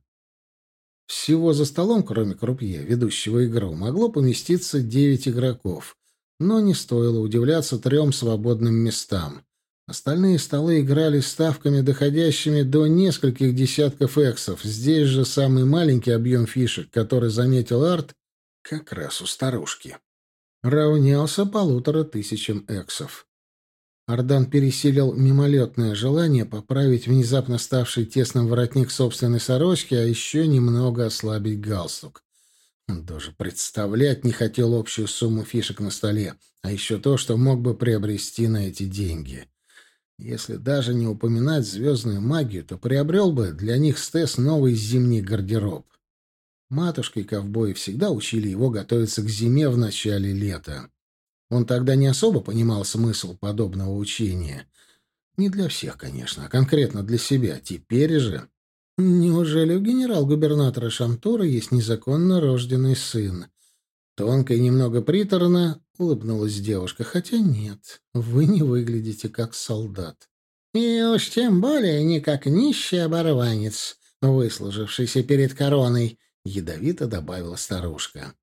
A: Всего за столом, кроме крупье, ведущего игру, могло поместиться девять игроков, но не стоило удивляться трем свободным местам. Остальные столы играли ставками, доходящими до нескольких десятков эксов. Здесь же самый маленький объем фишек, который заметил Арт, как раз у старушки, равнялся полутора тысячам эксов. Ардан пересилил мимолетное желание поправить внезапно ставший тесным воротник собственной сорочки, а еще немного ослабить галстук. Он даже представлять не хотел общую сумму фишек на столе, а еще то, что мог бы приобрести на эти деньги. Если даже не упоминать звездную магию, то приобрел бы для них Стес новый зимний гардероб. Матушка и ковбои всегда учили его готовиться к зиме в начале лета. Он тогда не особо понимал смысл подобного учения. Не для всех, конечно, а конкретно для себя. Теперь же... Неужели у генерал-губернатора Шамтура есть незаконно рожденный сын? Тонко и немного приторно улыбнулась девушка. Хотя нет, вы не выглядите как солдат. И уж тем более не как нищий оборванец, выслужившийся перед короной, ядовито добавила старушка.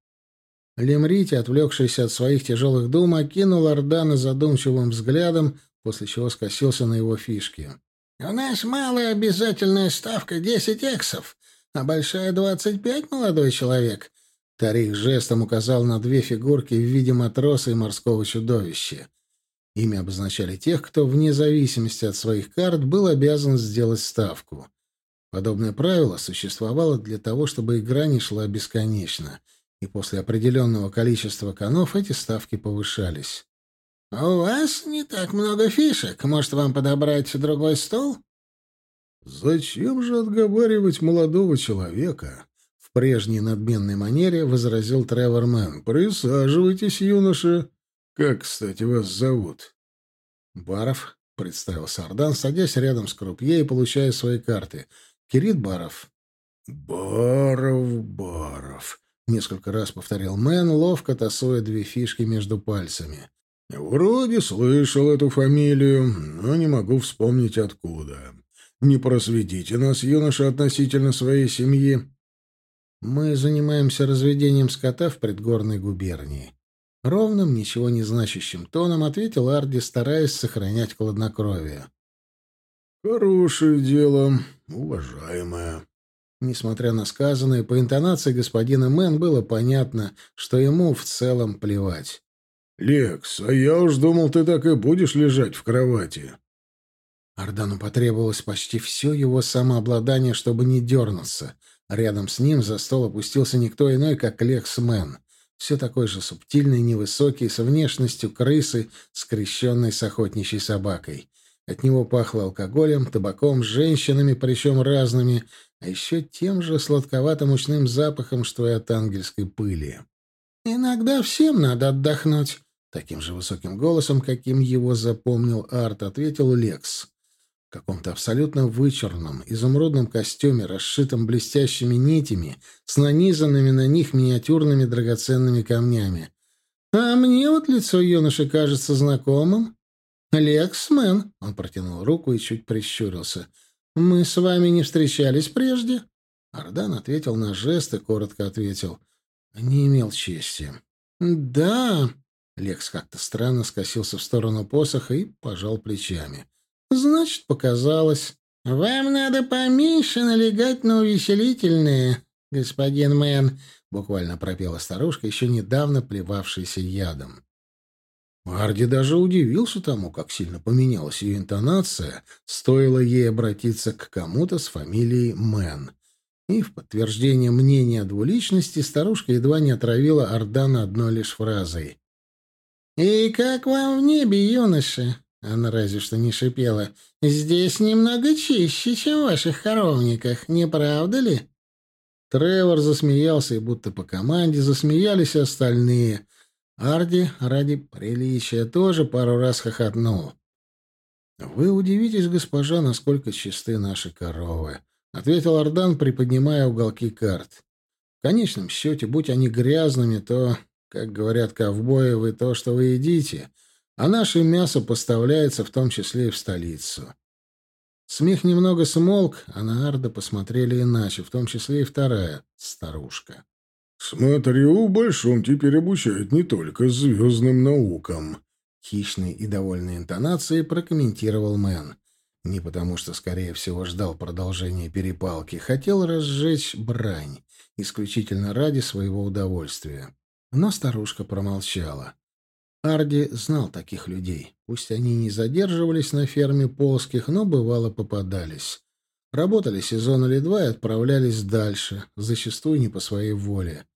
A: Лемрити, отвлекшийся от своих тяжелых дум, окинул Ордана задумчивым взглядом, после чего скосился на его фишки. «У нас малая обязательная ставка — десять эксов, а большая — двадцать пять, молодой человек. Тарих жестом указал на две фигурки в виде матроса и морского чудовища. Ими обозначали тех, кто, вне зависимости от своих карт, был обязан сделать ставку. Подобное правило существовало для того, чтобы игра не шла бесконечно, и после определенного количества конов эти ставки повышались. «А у вас не так много фишек. Может, вам подобрать другой стол?»
B: «Зачем же отговаривать молодого человека?» прежней надменной манере возразил Тревор Мэн. «Присаживайтесь, юноша. Как, кстати, вас зовут?»
A: «Баров», — представил Сардан, садясь рядом с крупье и получая свои карты. «Кирит Баров».
B: «Баров, Баров», — несколько раз повторил Мэн, ловко тасуя две фишки между пальцами. «Вроде слышал эту фамилию, но не могу вспомнить откуда. Не просветите нас, юноша, относительно своей семьи».
A: Мы занимаемся разведением скота в предгорной губернии. Ровным, ничего не значащим тоном ответил Арди, стараясь сохранять хладнокровие.
B: «Хорошее дело, уважаемое».
A: Несмотря на сказанное, по интонации господина Мэн было понятно, что ему в целом плевать.
B: «Лекс, а я уж думал, ты так и будешь лежать в кровати».
A: Ардану потребовалось почти все его самообладание, чтобы не дернуться — Рядом с ним за стол опустился никто иной, как Лексмен. Все такой же субтильный, невысокий, с внешностью крысы, скрещенной с охотничьей собакой. От него пахло алкоголем, табаком, женщинами, причем разными, а еще тем же сладковато-мучным запахом, что и от ангельской пыли. «Иногда всем надо отдохнуть», — таким же высоким голосом, каким его запомнил Арт, ответил Лекс каком-то абсолютно вычурном, изумрудном костюме, расшитом блестящими нитями, с нанизанными на них миниатюрными драгоценными камнями. «А мне вот лицо юноши кажется знакомым. Лексмен», — он протянул руку и чуть прищурился, — «мы с вами не встречались прежде?» Ардан ответил на жест и коротко ответил. «Не имел чести». «Да...» — Лекс как-то странно скосился в сторону посоха и пожал плечами. Значит, показалось. Вам надо поменьше налегать на увеселительные. господин Мэн», — буквально пропела старушка, еще недавно плевавшаяся ядом. Арди даже удивился тому, как сильно поменялась ее интонация, стоило ей обратиться к кому-то с фамилией Мэн. И в подтверждение мнения о двуличности старушка едва не отравила Ардана одной лишь фразой. «И как вам в небе, юноша?» Она разве что не шипела. «Здесь немного чище, чем в ваших коровниках, не правда ли?» Тревор засмеялся, и будто по команде засмеялись остальные. Арди ради приличия тоже пару раз хохотнул. «Вы удивитесь, госпожа, насколько чисты наши коровы», — ответил Ардан, приподнимая уголки карт. «В конечном счете, будь они грязными, то, как говорят ковбои, вы то, что вы едите, а наше мясо поставляется в том числе и в столицу». Смех немного смолк, а на Арда посмотрели иначе, в том числе и вторая старушка.
B: «Смотрю, Большом теперь обучают не только звездным наукам», —
A: хищной и довольной интонацией прокомментировал Мэн. Не потому что, скорее всего, ждал продолжения перепалки, хотел разжечь брань, исключительно ради своего удовольствия. Но старушка промолчала. Арди знал таких людей. Пусть они не задерживались на ферме полских, но бывало попадались. Работали сезон или два и отправлялись дальше, зачастую не по своей воле.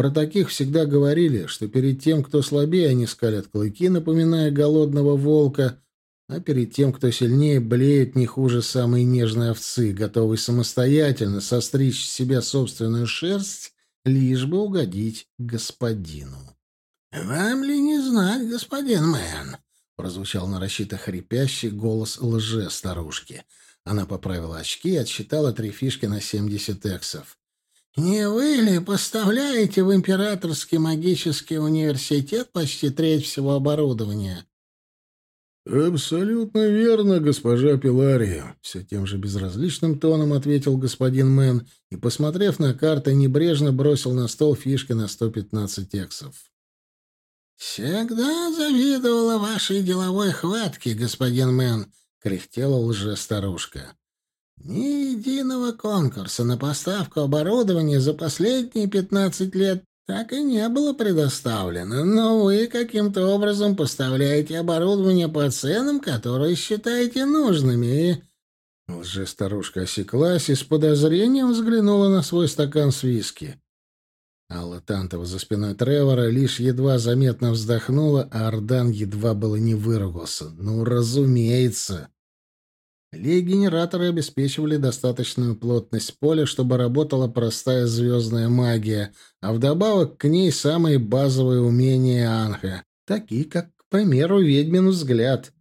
A: Про таких всегда говорили, что перед тем, кто слабее, они скалят клыки, напоминая голодного волка, а перед тем, кто сильнее, блеют не хуже самой нежной овцы, готовой самостоятельно состричь с себя собственную шерсть, лишь бы угодить господину.
C: «Вам ли не знать, господин Мэн?» — прозвучал
A: нарочито хрипящий голос лже-старушки. Она поправила очки и отсчитала три фишки на семьдесят эксов.
C: «Не вы ли поставляете в Императорский магический университет почти треть всего оборудования?»
B: «Абсолютно верно, госпожа Пилария», — все тем же безразличным тоном ответил господин Мэн и, посмотрев на карты, небрежно бросил на стол фишки на сто пятнадцать эксов.
C: «Всегда завидовала вашей деловой хватке, господин Мэн», — кряхтела лже-старушка. «Ни единого конкурса на поставку оборудования за последние пятнадцать лет так и не было предоставлено, но вы каким-то образом поставляете оборудование по ценам, которые считаете нужными, и...»
A: Лже-старушка осеклась и с подозрением взглянула на свой стакан с виски. Алла Тантова за спиной Тревора лишь едва заметно вздохнула, а Ардан едва было не выругался. «Ну, разумеется!» Лей-генераторы обеспечивали достаточную плотность поля, чтобы работала простая звездная магия, а вдобавок к ней самые базовые умения Анха, такие как, к примеру, ведьмин взгляд.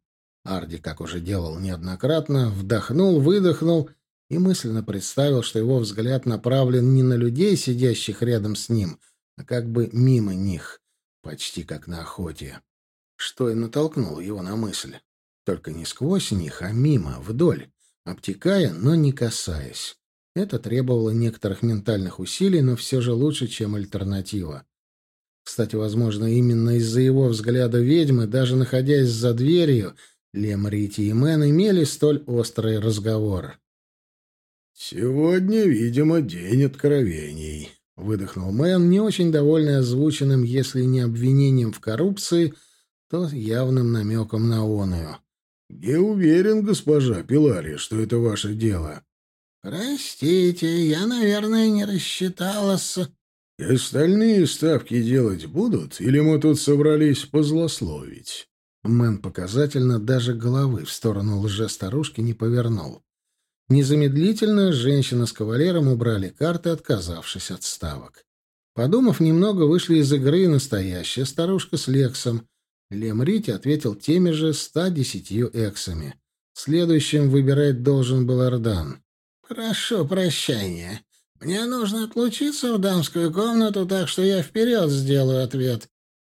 A: Арди, как уже делал неоднократно, вдохнул, выдохнул и мысленно представил, что его взгляд направлен не на людей, сидящих рядом с ним, а как бы мимо них, почти как на охоте. Что и натолкнуло его на мысль. Только не сквозь них, а мимо, вдоль, обтекая, но не касаясь. Это требовало некоторых ментальных усилий, но все же лучше, чем альтернатива. Кстати, возможно, именно из-за его взгляда ведьмы, даже находясь за дверью, Лем Рити и Мэн имели столь острый разговор.
B: «Сегодня, видимо, день откровений», — выдохнул Мэн, не очень довольный озвученным, если не обвинением в коррупции, то явным намеком на оную. «Не уверен, госпожа Пилария, что это ваше дело».
C: «Простите, я, наверное, не рассчиталась».
B: «И остальные ставки делать будут, или мы тут собрались позлословить?»
A: Мэн показательно даже головы в сторону лже-старушки не повернул. Незамедлительно женщина с кавалером убрали карты, отказавшись от ставок. Подумав немного, вышли из игры настоящая старушка с Лексом. Лем Рити ответил теми же 110 эксами. Следующим выбирать должен был Ардан.
C: «Прошу прощения. Мне нужно отлучиться в дамскую комнату, так что я вперед сделаю ответ».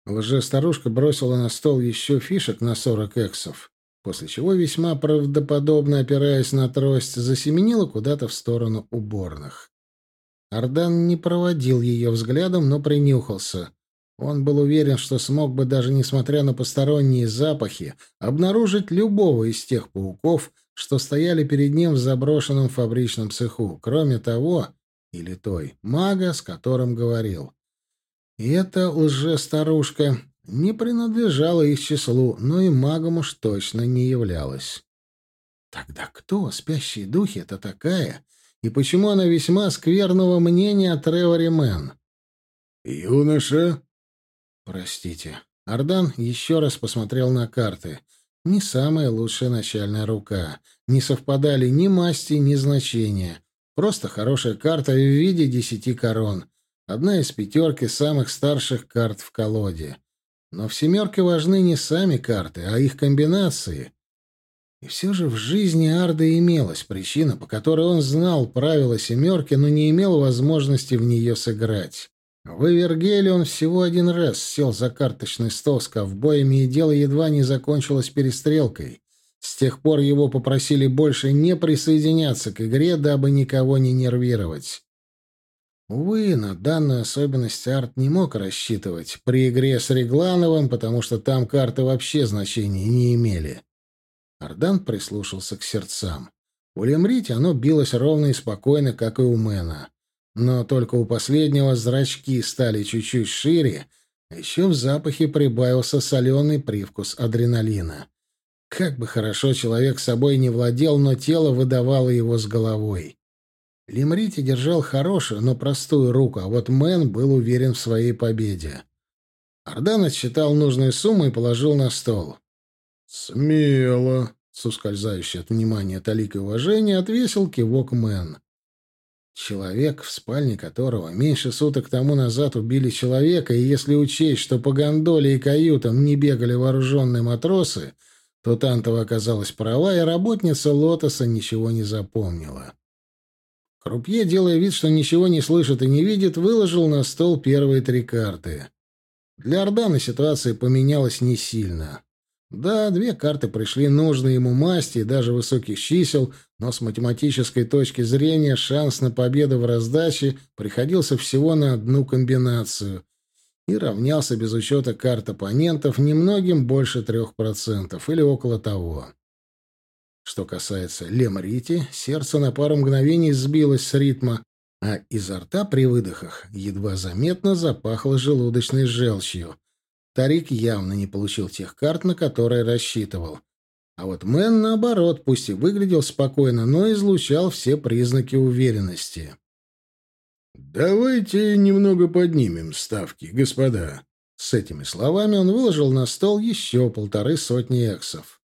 A: Лже-старушка бросила на стол еще фишек на сорок эксов после чего, весьма правдоподобно опираясь на трость, засеменила куда-то в сторону уборных. Ардан не проводил ее взглядом, но принюхался. Он был уверен, что смог бы, даже несмотря на посторонние запахи, обнаружить любого из тех пауков, что стояли перед ним в заброшенном фабричном цеху. Кроме того, или той, мага, с которым говорил. И эта лже-старушка не принадлежала их числу, но и магом уж точно не являлась. Тогда кто, спящие духи, это такая, и почему она весьма скверного мнения о Треворе Мэн?
B: «Юноша?»
A: «Простите». Ардан еще раз посмотрел на карты. Не самая лучшая начальная рука. Не совпадали ни масти, ни значения. Просто хорошая карта в виде десяти корон. Одна из пятерки самых старших карт в колоде. Но в «семерке» важны не сами карты, а их комбинации. И все же в жизни Арда имелась причина, по которой он знал правила «семерки», но не имел возможности в нее сыграть. В Эвергеле он всего один раз сел за карточный стол с ковбоями, и дело едва не закончилось перестрелкой. С тех пор его попросили больше не присоединяться к игре, дабы никого не нервировать. Увы, на данную особенность Арт не мог рассчитывать при игре с Реглановым, потому что там карты вообще значения не имели. Ардан прислушался к сердцам. У Лемрити оно билось ровно и спокойно, как и у Мэна. Но только у последнего зрачки стали чуть-чуть шире, а еще в запахе прибавился соленый привкус адреналина. Как бы хорошо человек собой не владел, но тело выдавало его с головой. Лем Рити держал хорошую, но простую руку, а вот Мэн был уверен в своей победе. Ардан отсчитал нужную сумму и положил на стол.
B: «Смело», — с ускользающей от внимания толикой уважения отвесил кивок Мэн.
A: Человек, в спальне которого меньше суток тому назад убили человека, и если учесть, что по гондоле и каютам не бегали вооруженные матросы, то Тантова оказалась права, и работница Лотоса ничего не запомнила. Крупье, делая вид, что ничего не слышит и не видит, выложил на стол первые три карты. Для Ордана ситуация поменялась не сильно. Да, две карты пришли нужные ему масти и даже высоких чисел, но с математической точки зрения шанс на победу в раздаче приходился всего на одну комбинацию и равнялся без учета карт оппонентов немногим больше трех процентов или около того. Что касается Лемрити, сердце на пару мгновений сбилось с ритма, а изо рта при выдохах едва заметно запахло желудочной желчью. Тарик явно не получил тех карт, на которые рассчитывал. А вот Мэн, наоборот, пусть и выглядел спокойно, но излучал все признаки уверенности.
B: «Давайте немного поднимем ставки, господа».
A: С этими словами он выложил на стол еще полторы сотни эксов.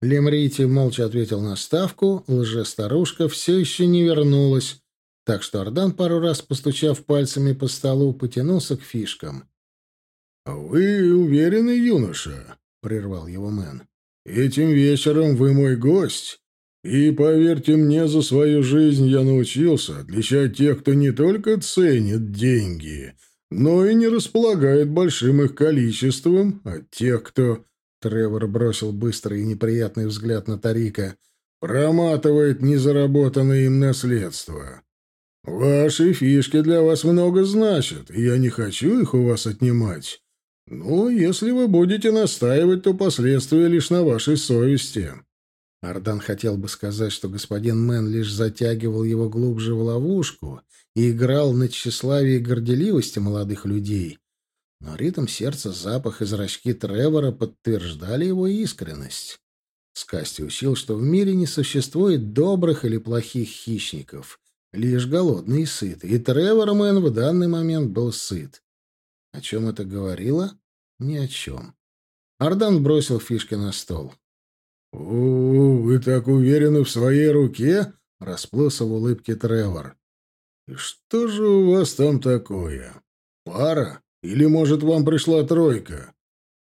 A: Лемрити молча ответил на ставку, лже-старушка все еще не вернулась, так что Ардан, пару раз постучав пальцами по столу, потянулся к фишкам.
B: — вы уверены, юноша? — прервал его Мэн. — Этим вечером вы мой гость. И, поверьте мне, за свою жизнь я научился отличать тех, кто не только ценит деньги, но и не располагает большим их количеством, от тех, кто Тревор бросил быстрый и неприятный взгляд на Тарика. «Проматывает незаработанное им наследство. Ваши фишки для вас много значат, и я не хочу их у вас отнимать. Но если вы будете настаивать, то последствия лишь на вашей совести».
A: Ардан хотел бы сказать, что господин Мэн лишь затягивал его глубже в ловушку и играл на тщеславии и горделивости молодых людей, но ритм сердца, запах и зрачки Тревора подтверждали его искренность. Скасти учил, что в мире не существует добрых или плохих хищников, лишь голодный и сытый, и Тревор Мэн в данный момент был сыт. О чем это говорило? Ни о чем. Ардан бросил фишки на стол.
B: — О, вы так уверены в своей руке? — расплылся в улыбке Тревор. — что же у вас там такое? Пара? Или, может, вам пришла тройка?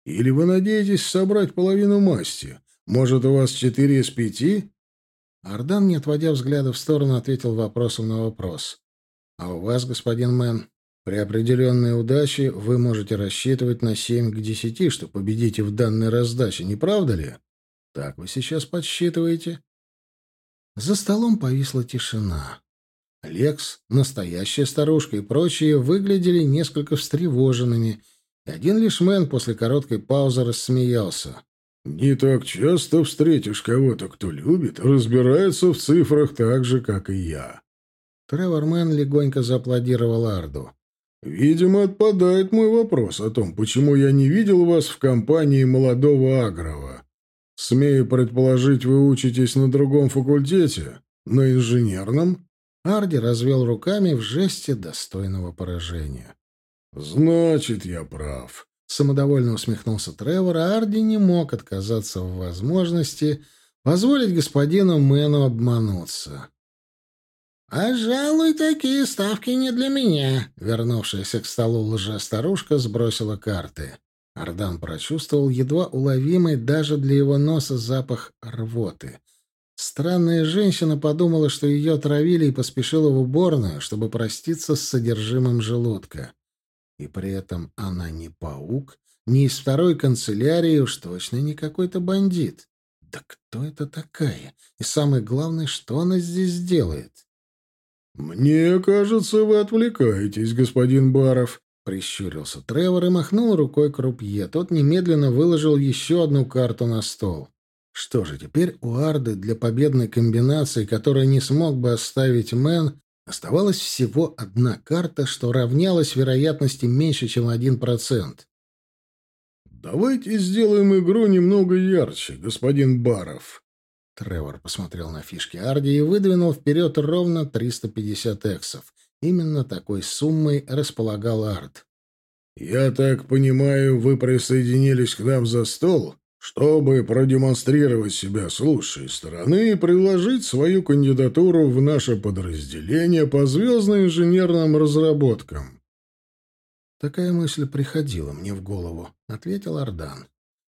B: Или вы надеетесь собрать половину масти? Может, у вас четыре из пяти?»
A: Ардан, не отводя взгляда в сторону, ответил вопросом на вопрос. «А у вас, господин Мэн, при определенной удаче вы можете рассчитывать на семь к десяти, что победите в данной раздаче, не правда ли? Так вы сейчас подсчитываете?» За столом повисла тишина. Лекс, настоящая старушка и прочие выглядели несколько встревоженными, и один лишь Мэн после короткой паузы рассмеялся.
B: «Не так часто встретишь кого-то, кто любит, разбирается в цифрах так же, как и я.
A: Тревор Мэн легонько зааплодировал Арду.
B: «Видимо, отпадает мой вопрос о том, почему я не видел вас в компании молодого Агрова. Смею предположить, вы учитесь на другом факультете, на инженерном?»
A: Арди развел руками в жесте достойного поражения.
B: «Значит, я прав», —
A: самодовольно усмехнулся Тревор, а Арди не мог отказаться в возможности позволить господину Мэну обмануться. «Пожалуй, такие ставки не для меня», — вернувшаяся к столу лжа-старушка сбросила карты. Ардан прочувствовал едва уловимый даже для его носа запах рвоты. Странная женщина подумала, что ее отравили и поспешила в уборную, чтобы проститься с содержимым желудка. И при этом она не паук, не из второй канцелярии, уж точно не какой-то бандит. Да кто это такая? И самое главное, что она здесь делает?
B: «Мне кажется, вы отвлекаетесь, господин Баров», —
A: прищурился Тревор и махнул рукой крупье. Тот немедленно выложил еще одну карту на стол. Что же, теперь у Арды для победной комбинации, которую не смог бы оставить Мэн, оставалась всего одна карта, что равнялась вероятности меньше, чем один процент.
B: «Давайте сделаем игру немного ярче, господин Баров»,
A: Тревор посмотрел на фишки Арди и выдвинул вперед ровно 350 эксов. Именно такой суммой располагал Ард.
B: «Я так понимаю, вы присоединились к нам за стол, чтобы продемонстрировать себя с лучшей стороны и предложить свою кандидатуру в наше подразделение по звездно-инженерным разработкам».
A: «Такая мысль приходила мне в голову», — ответил Ардан.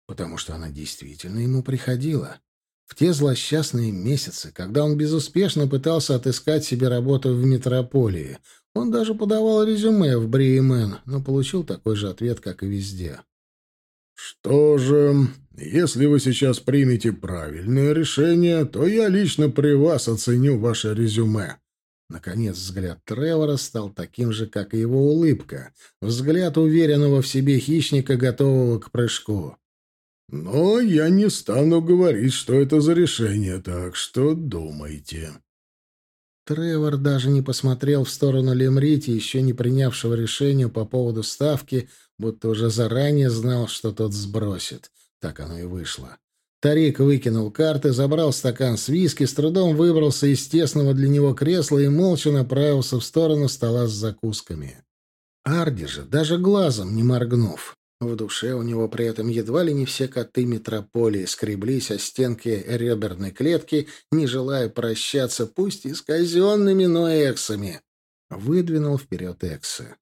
A: «Потому что она действительно ему приходила». В те злосчастные месяцы, когда он безуспешно пытался отыскать себе работу в метрополии, он даже подавал резюме в Бриемен, но получил такой же ответ, как и везде.
B: «Что же, если вы сейчас примете правильное решение, то я лично при вас оценю ваше резюме».
A: Наконец взгляд Тревора стал таким же, как и его улыбка. Взгляд уверенного в себе хищника, готового к прыжку.
B: Но я не стану говорить, что это за решение, так что думайте.
A: Тревор даже не посмотрел в сторону Лемрити, еще не принявшего решения по поводу ставки, будто уже заранее знал, что тот сбросит. Так оно и вышло. Тарик выкинул карты, забрал стакан с виски, с трудом выбрался из тесного для него кресла и молча направился в сторону стола с закусками. Арди же, даже глазом не моргнув, в душе у него при этом едва ли не все коты метрополии скреблись о стенки реберной клетки, не желая прощаться, пусть и с казенными, но эксами. Выдвинул вперед эксы.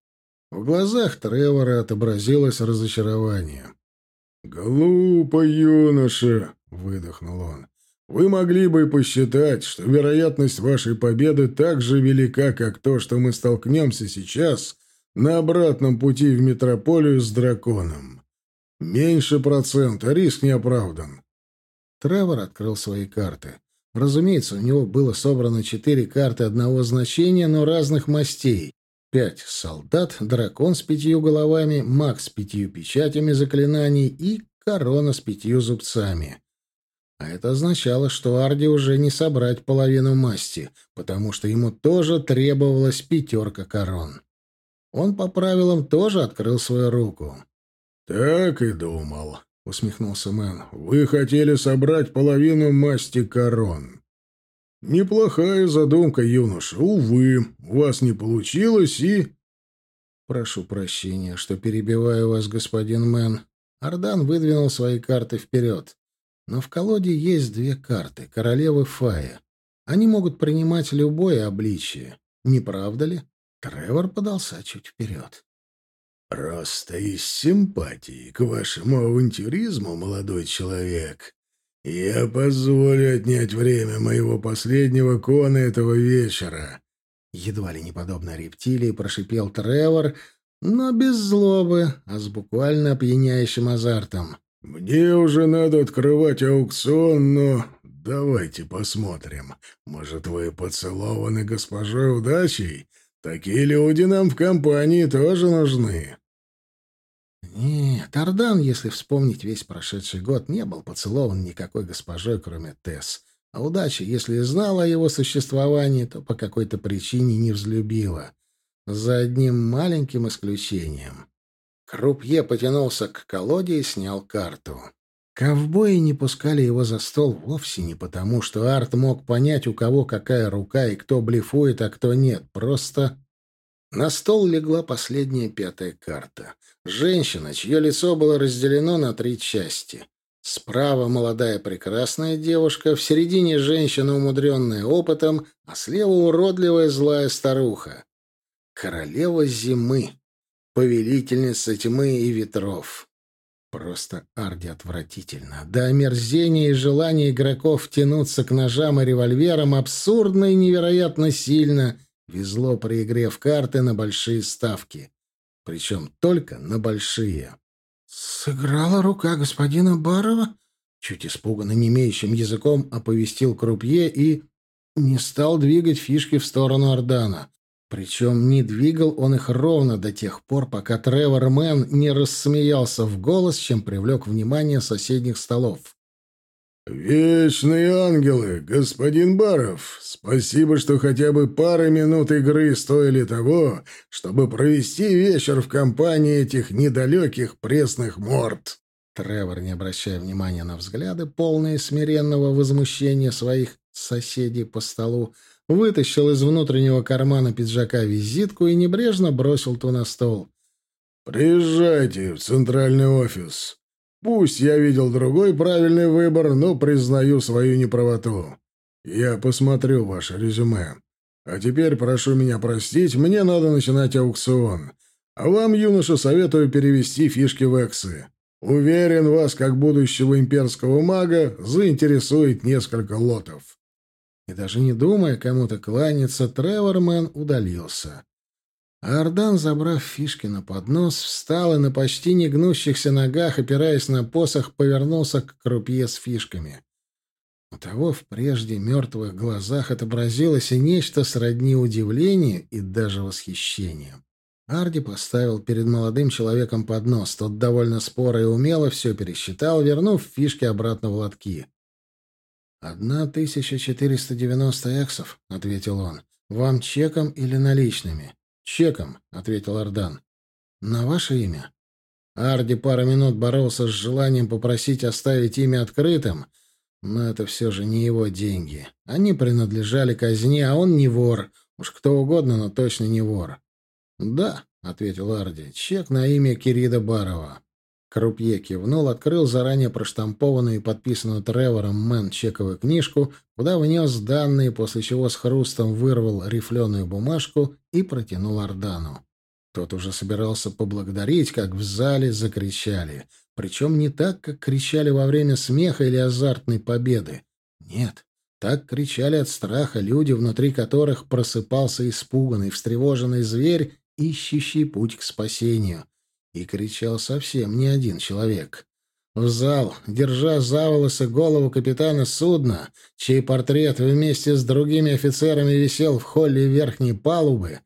A: В глазах Тревора отобразилось разочарование.
B: «Глупо, юноша!» — выдохнул он. «Вы могли бы посчитать, что вероятность вашей победы так же велика, как то, что мы столкнемся сейчас на обратном пути в метрополию с драконом. Меньше процента, риск не оправдан.
A: Тревор открыл свои карты. Разумеется, у него было собрано четыре карты одного значения, но разных мастей. Пять солдат, дракон с пятью головами, маг с пятью печатями заклинаний и корона с пятью зубцами. А это означало, что Арди уже не собрать половину масти, потому что ему тоже требовалась пятерка корон. Он по правилам тоже открыл свою руку.
B: «Так и думал», — усмехнулся Мэн. «Вы хотели собрать половину масти корон». «Неплохая задумка, юноша. Увы, у вас не получилось и...»
A: «Прошу прощения, что перебиваю вас, господин Мэн». Ардан выдвинул свои карты вперед. «Но в колоде есть две карты — королевы Фая. Они могут принимать любое обличие. Не правда ли?» Тревор подался чуть вперед.
B: «Просто из симпатии к вашему авантюризму, молодой человек, я позволю отнять время моего последнего кона этого вечера».
A: Едва ли не подобно рептилии прошипел Тревор, но без злобы, а с буквально опьяняющим азартом.
B: «Мне уже надо открывать аукцион, но давайте посмотрим. Может, вы поцелованы госпожой удачей?» Такие люди нам в компании тоже нужны.
A: Нет, Ардан, если вспомнить весь прошедший год, не был поцелован никакой госпожой, кроме Тесс. А удача, если знала о его существовании, то по какой-то причине не взлюбила. За одним маленьким исключением. Крупье потянулся к колоде и снял карту. Ковбои не пускали его за стол вовсе не потому, что Арт мог понять, у кого какая рука и кто блефует, а кто нет. Просто на стол легла последняя пятая карта. Женщина, чье лицо было разделено на три части. Справа молодая прекрасная девушка, в середине женщина, умудренная опытом, а слева уродливая злая старуха. Королева зимы, повелительница тьмы и ветров. Просто арди отвратительно. До омерзения и желания игроков тянуться к ножам и револьверам абсурдно и невероятно сильно везло при игре в карты на большие ставки. Причем только на большие. «Сыграла рука господина Барова?» Чуть испуганно немеющим языком оповестил Крупье и не стал двигать фишки в сторону Ордана. Причем не двигал он их ровно до тех пор, пока Тревор Мэн не рассмеялся в голос, чем привлек внимание соседних столов.
B: «Вечные ангелы, господин Баров, спасибо, что хотя бы пары минут игры стоили того, чтобы провести вечер в компании этих недалеких пресных морд».
A: Тревор, не обращая внимания на взгляды, полные смиренного возмущения своих соседей по столу, вытащил из внутреннего кармана пиджака визитку и небрежно бросил ту на стол.
B: «Приезжайте в центральный офис. Пусть я видел другой правильный выбор, но признаю свою неправоту. Я посмотрю ваше резюме. А теперь прошу меня простить, мне надо начинать аукцион. А вам, юноша, советую перевести фишки в эксы. Уверен, вас, как будущего имперского мага, заинтересует несколько лотов».
A: И даже не думая кому-то кланяться, Тревормен удалился. Ардан, забрав фишки на поднос, встал и на почти не гнущихся ногах, опираясь на посох, повернулся к крупье с фишками. У того в прежде мертвых глазах отобразилось и нечто сродни удивлению и даже восхищению. Арди поставил перед молодым человеком поднос. Тот довольно споро и умело все пересчитал, вернув фишки обратно в лотки. «Одна тысяча четыреста девяносто эксов», — ответил он. «Вам чеком или наличными?» «Чеком», — ответил Ардан. «На ваше имя?» Арди пару минут боролся с желанием попросить оставить имя открытым, но это все же не его деньги. Они принадлежали казне, а он не вор. Уж кто угодно, но точно не вор. «Да», — ответил Арди, — «чек на имя Кирида Барова». Крупье кивнул, открыл заранее проштампованную и подписанную Тревором Мэн чековую книжку, куда внес данные, после чего с хрустом вырвал рифленую бумажку и протянул Ордану. Тот уже собирался поблагодарить, как в зале закричали. Причем не так, как кричали во время смеха или азартной победы. Нет, так кричали от страха люди, внутри которых просыпался испуганный, встревоженный зверь, ищущий путь к спасению — и кричал совсем не один человек. В зал, держа за волосы голову капитана судна, чей портрет вместе с другими офицерами висел в холле верхней палубы,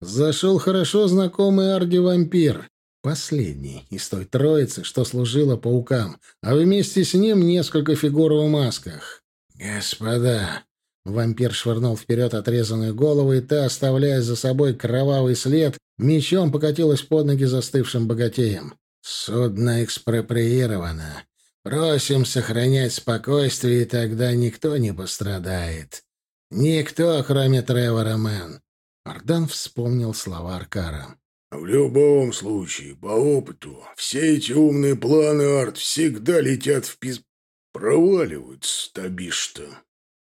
A: зашел хорошо знакомый Арди-вампир, последний из той троицы, что служила паукам, а вместе с ним несколько фигур в масках. «Господа!» Вампир швырнул вперед отрезанную голову, и та, оставляя за собой кровавый след, мечом покатилась под ноги застывшим богатеем. «Судно экспроприировано. Просим сохранять спокойствие, и тогда никто не пострадает. Никто, кроме Тревора Мэн». Ардан вспомнил слова Аркара.
B: «В любом случае, по опыту, все эти умные планы, Арт, всегда летят в пиз... проваливаются, табишь-то».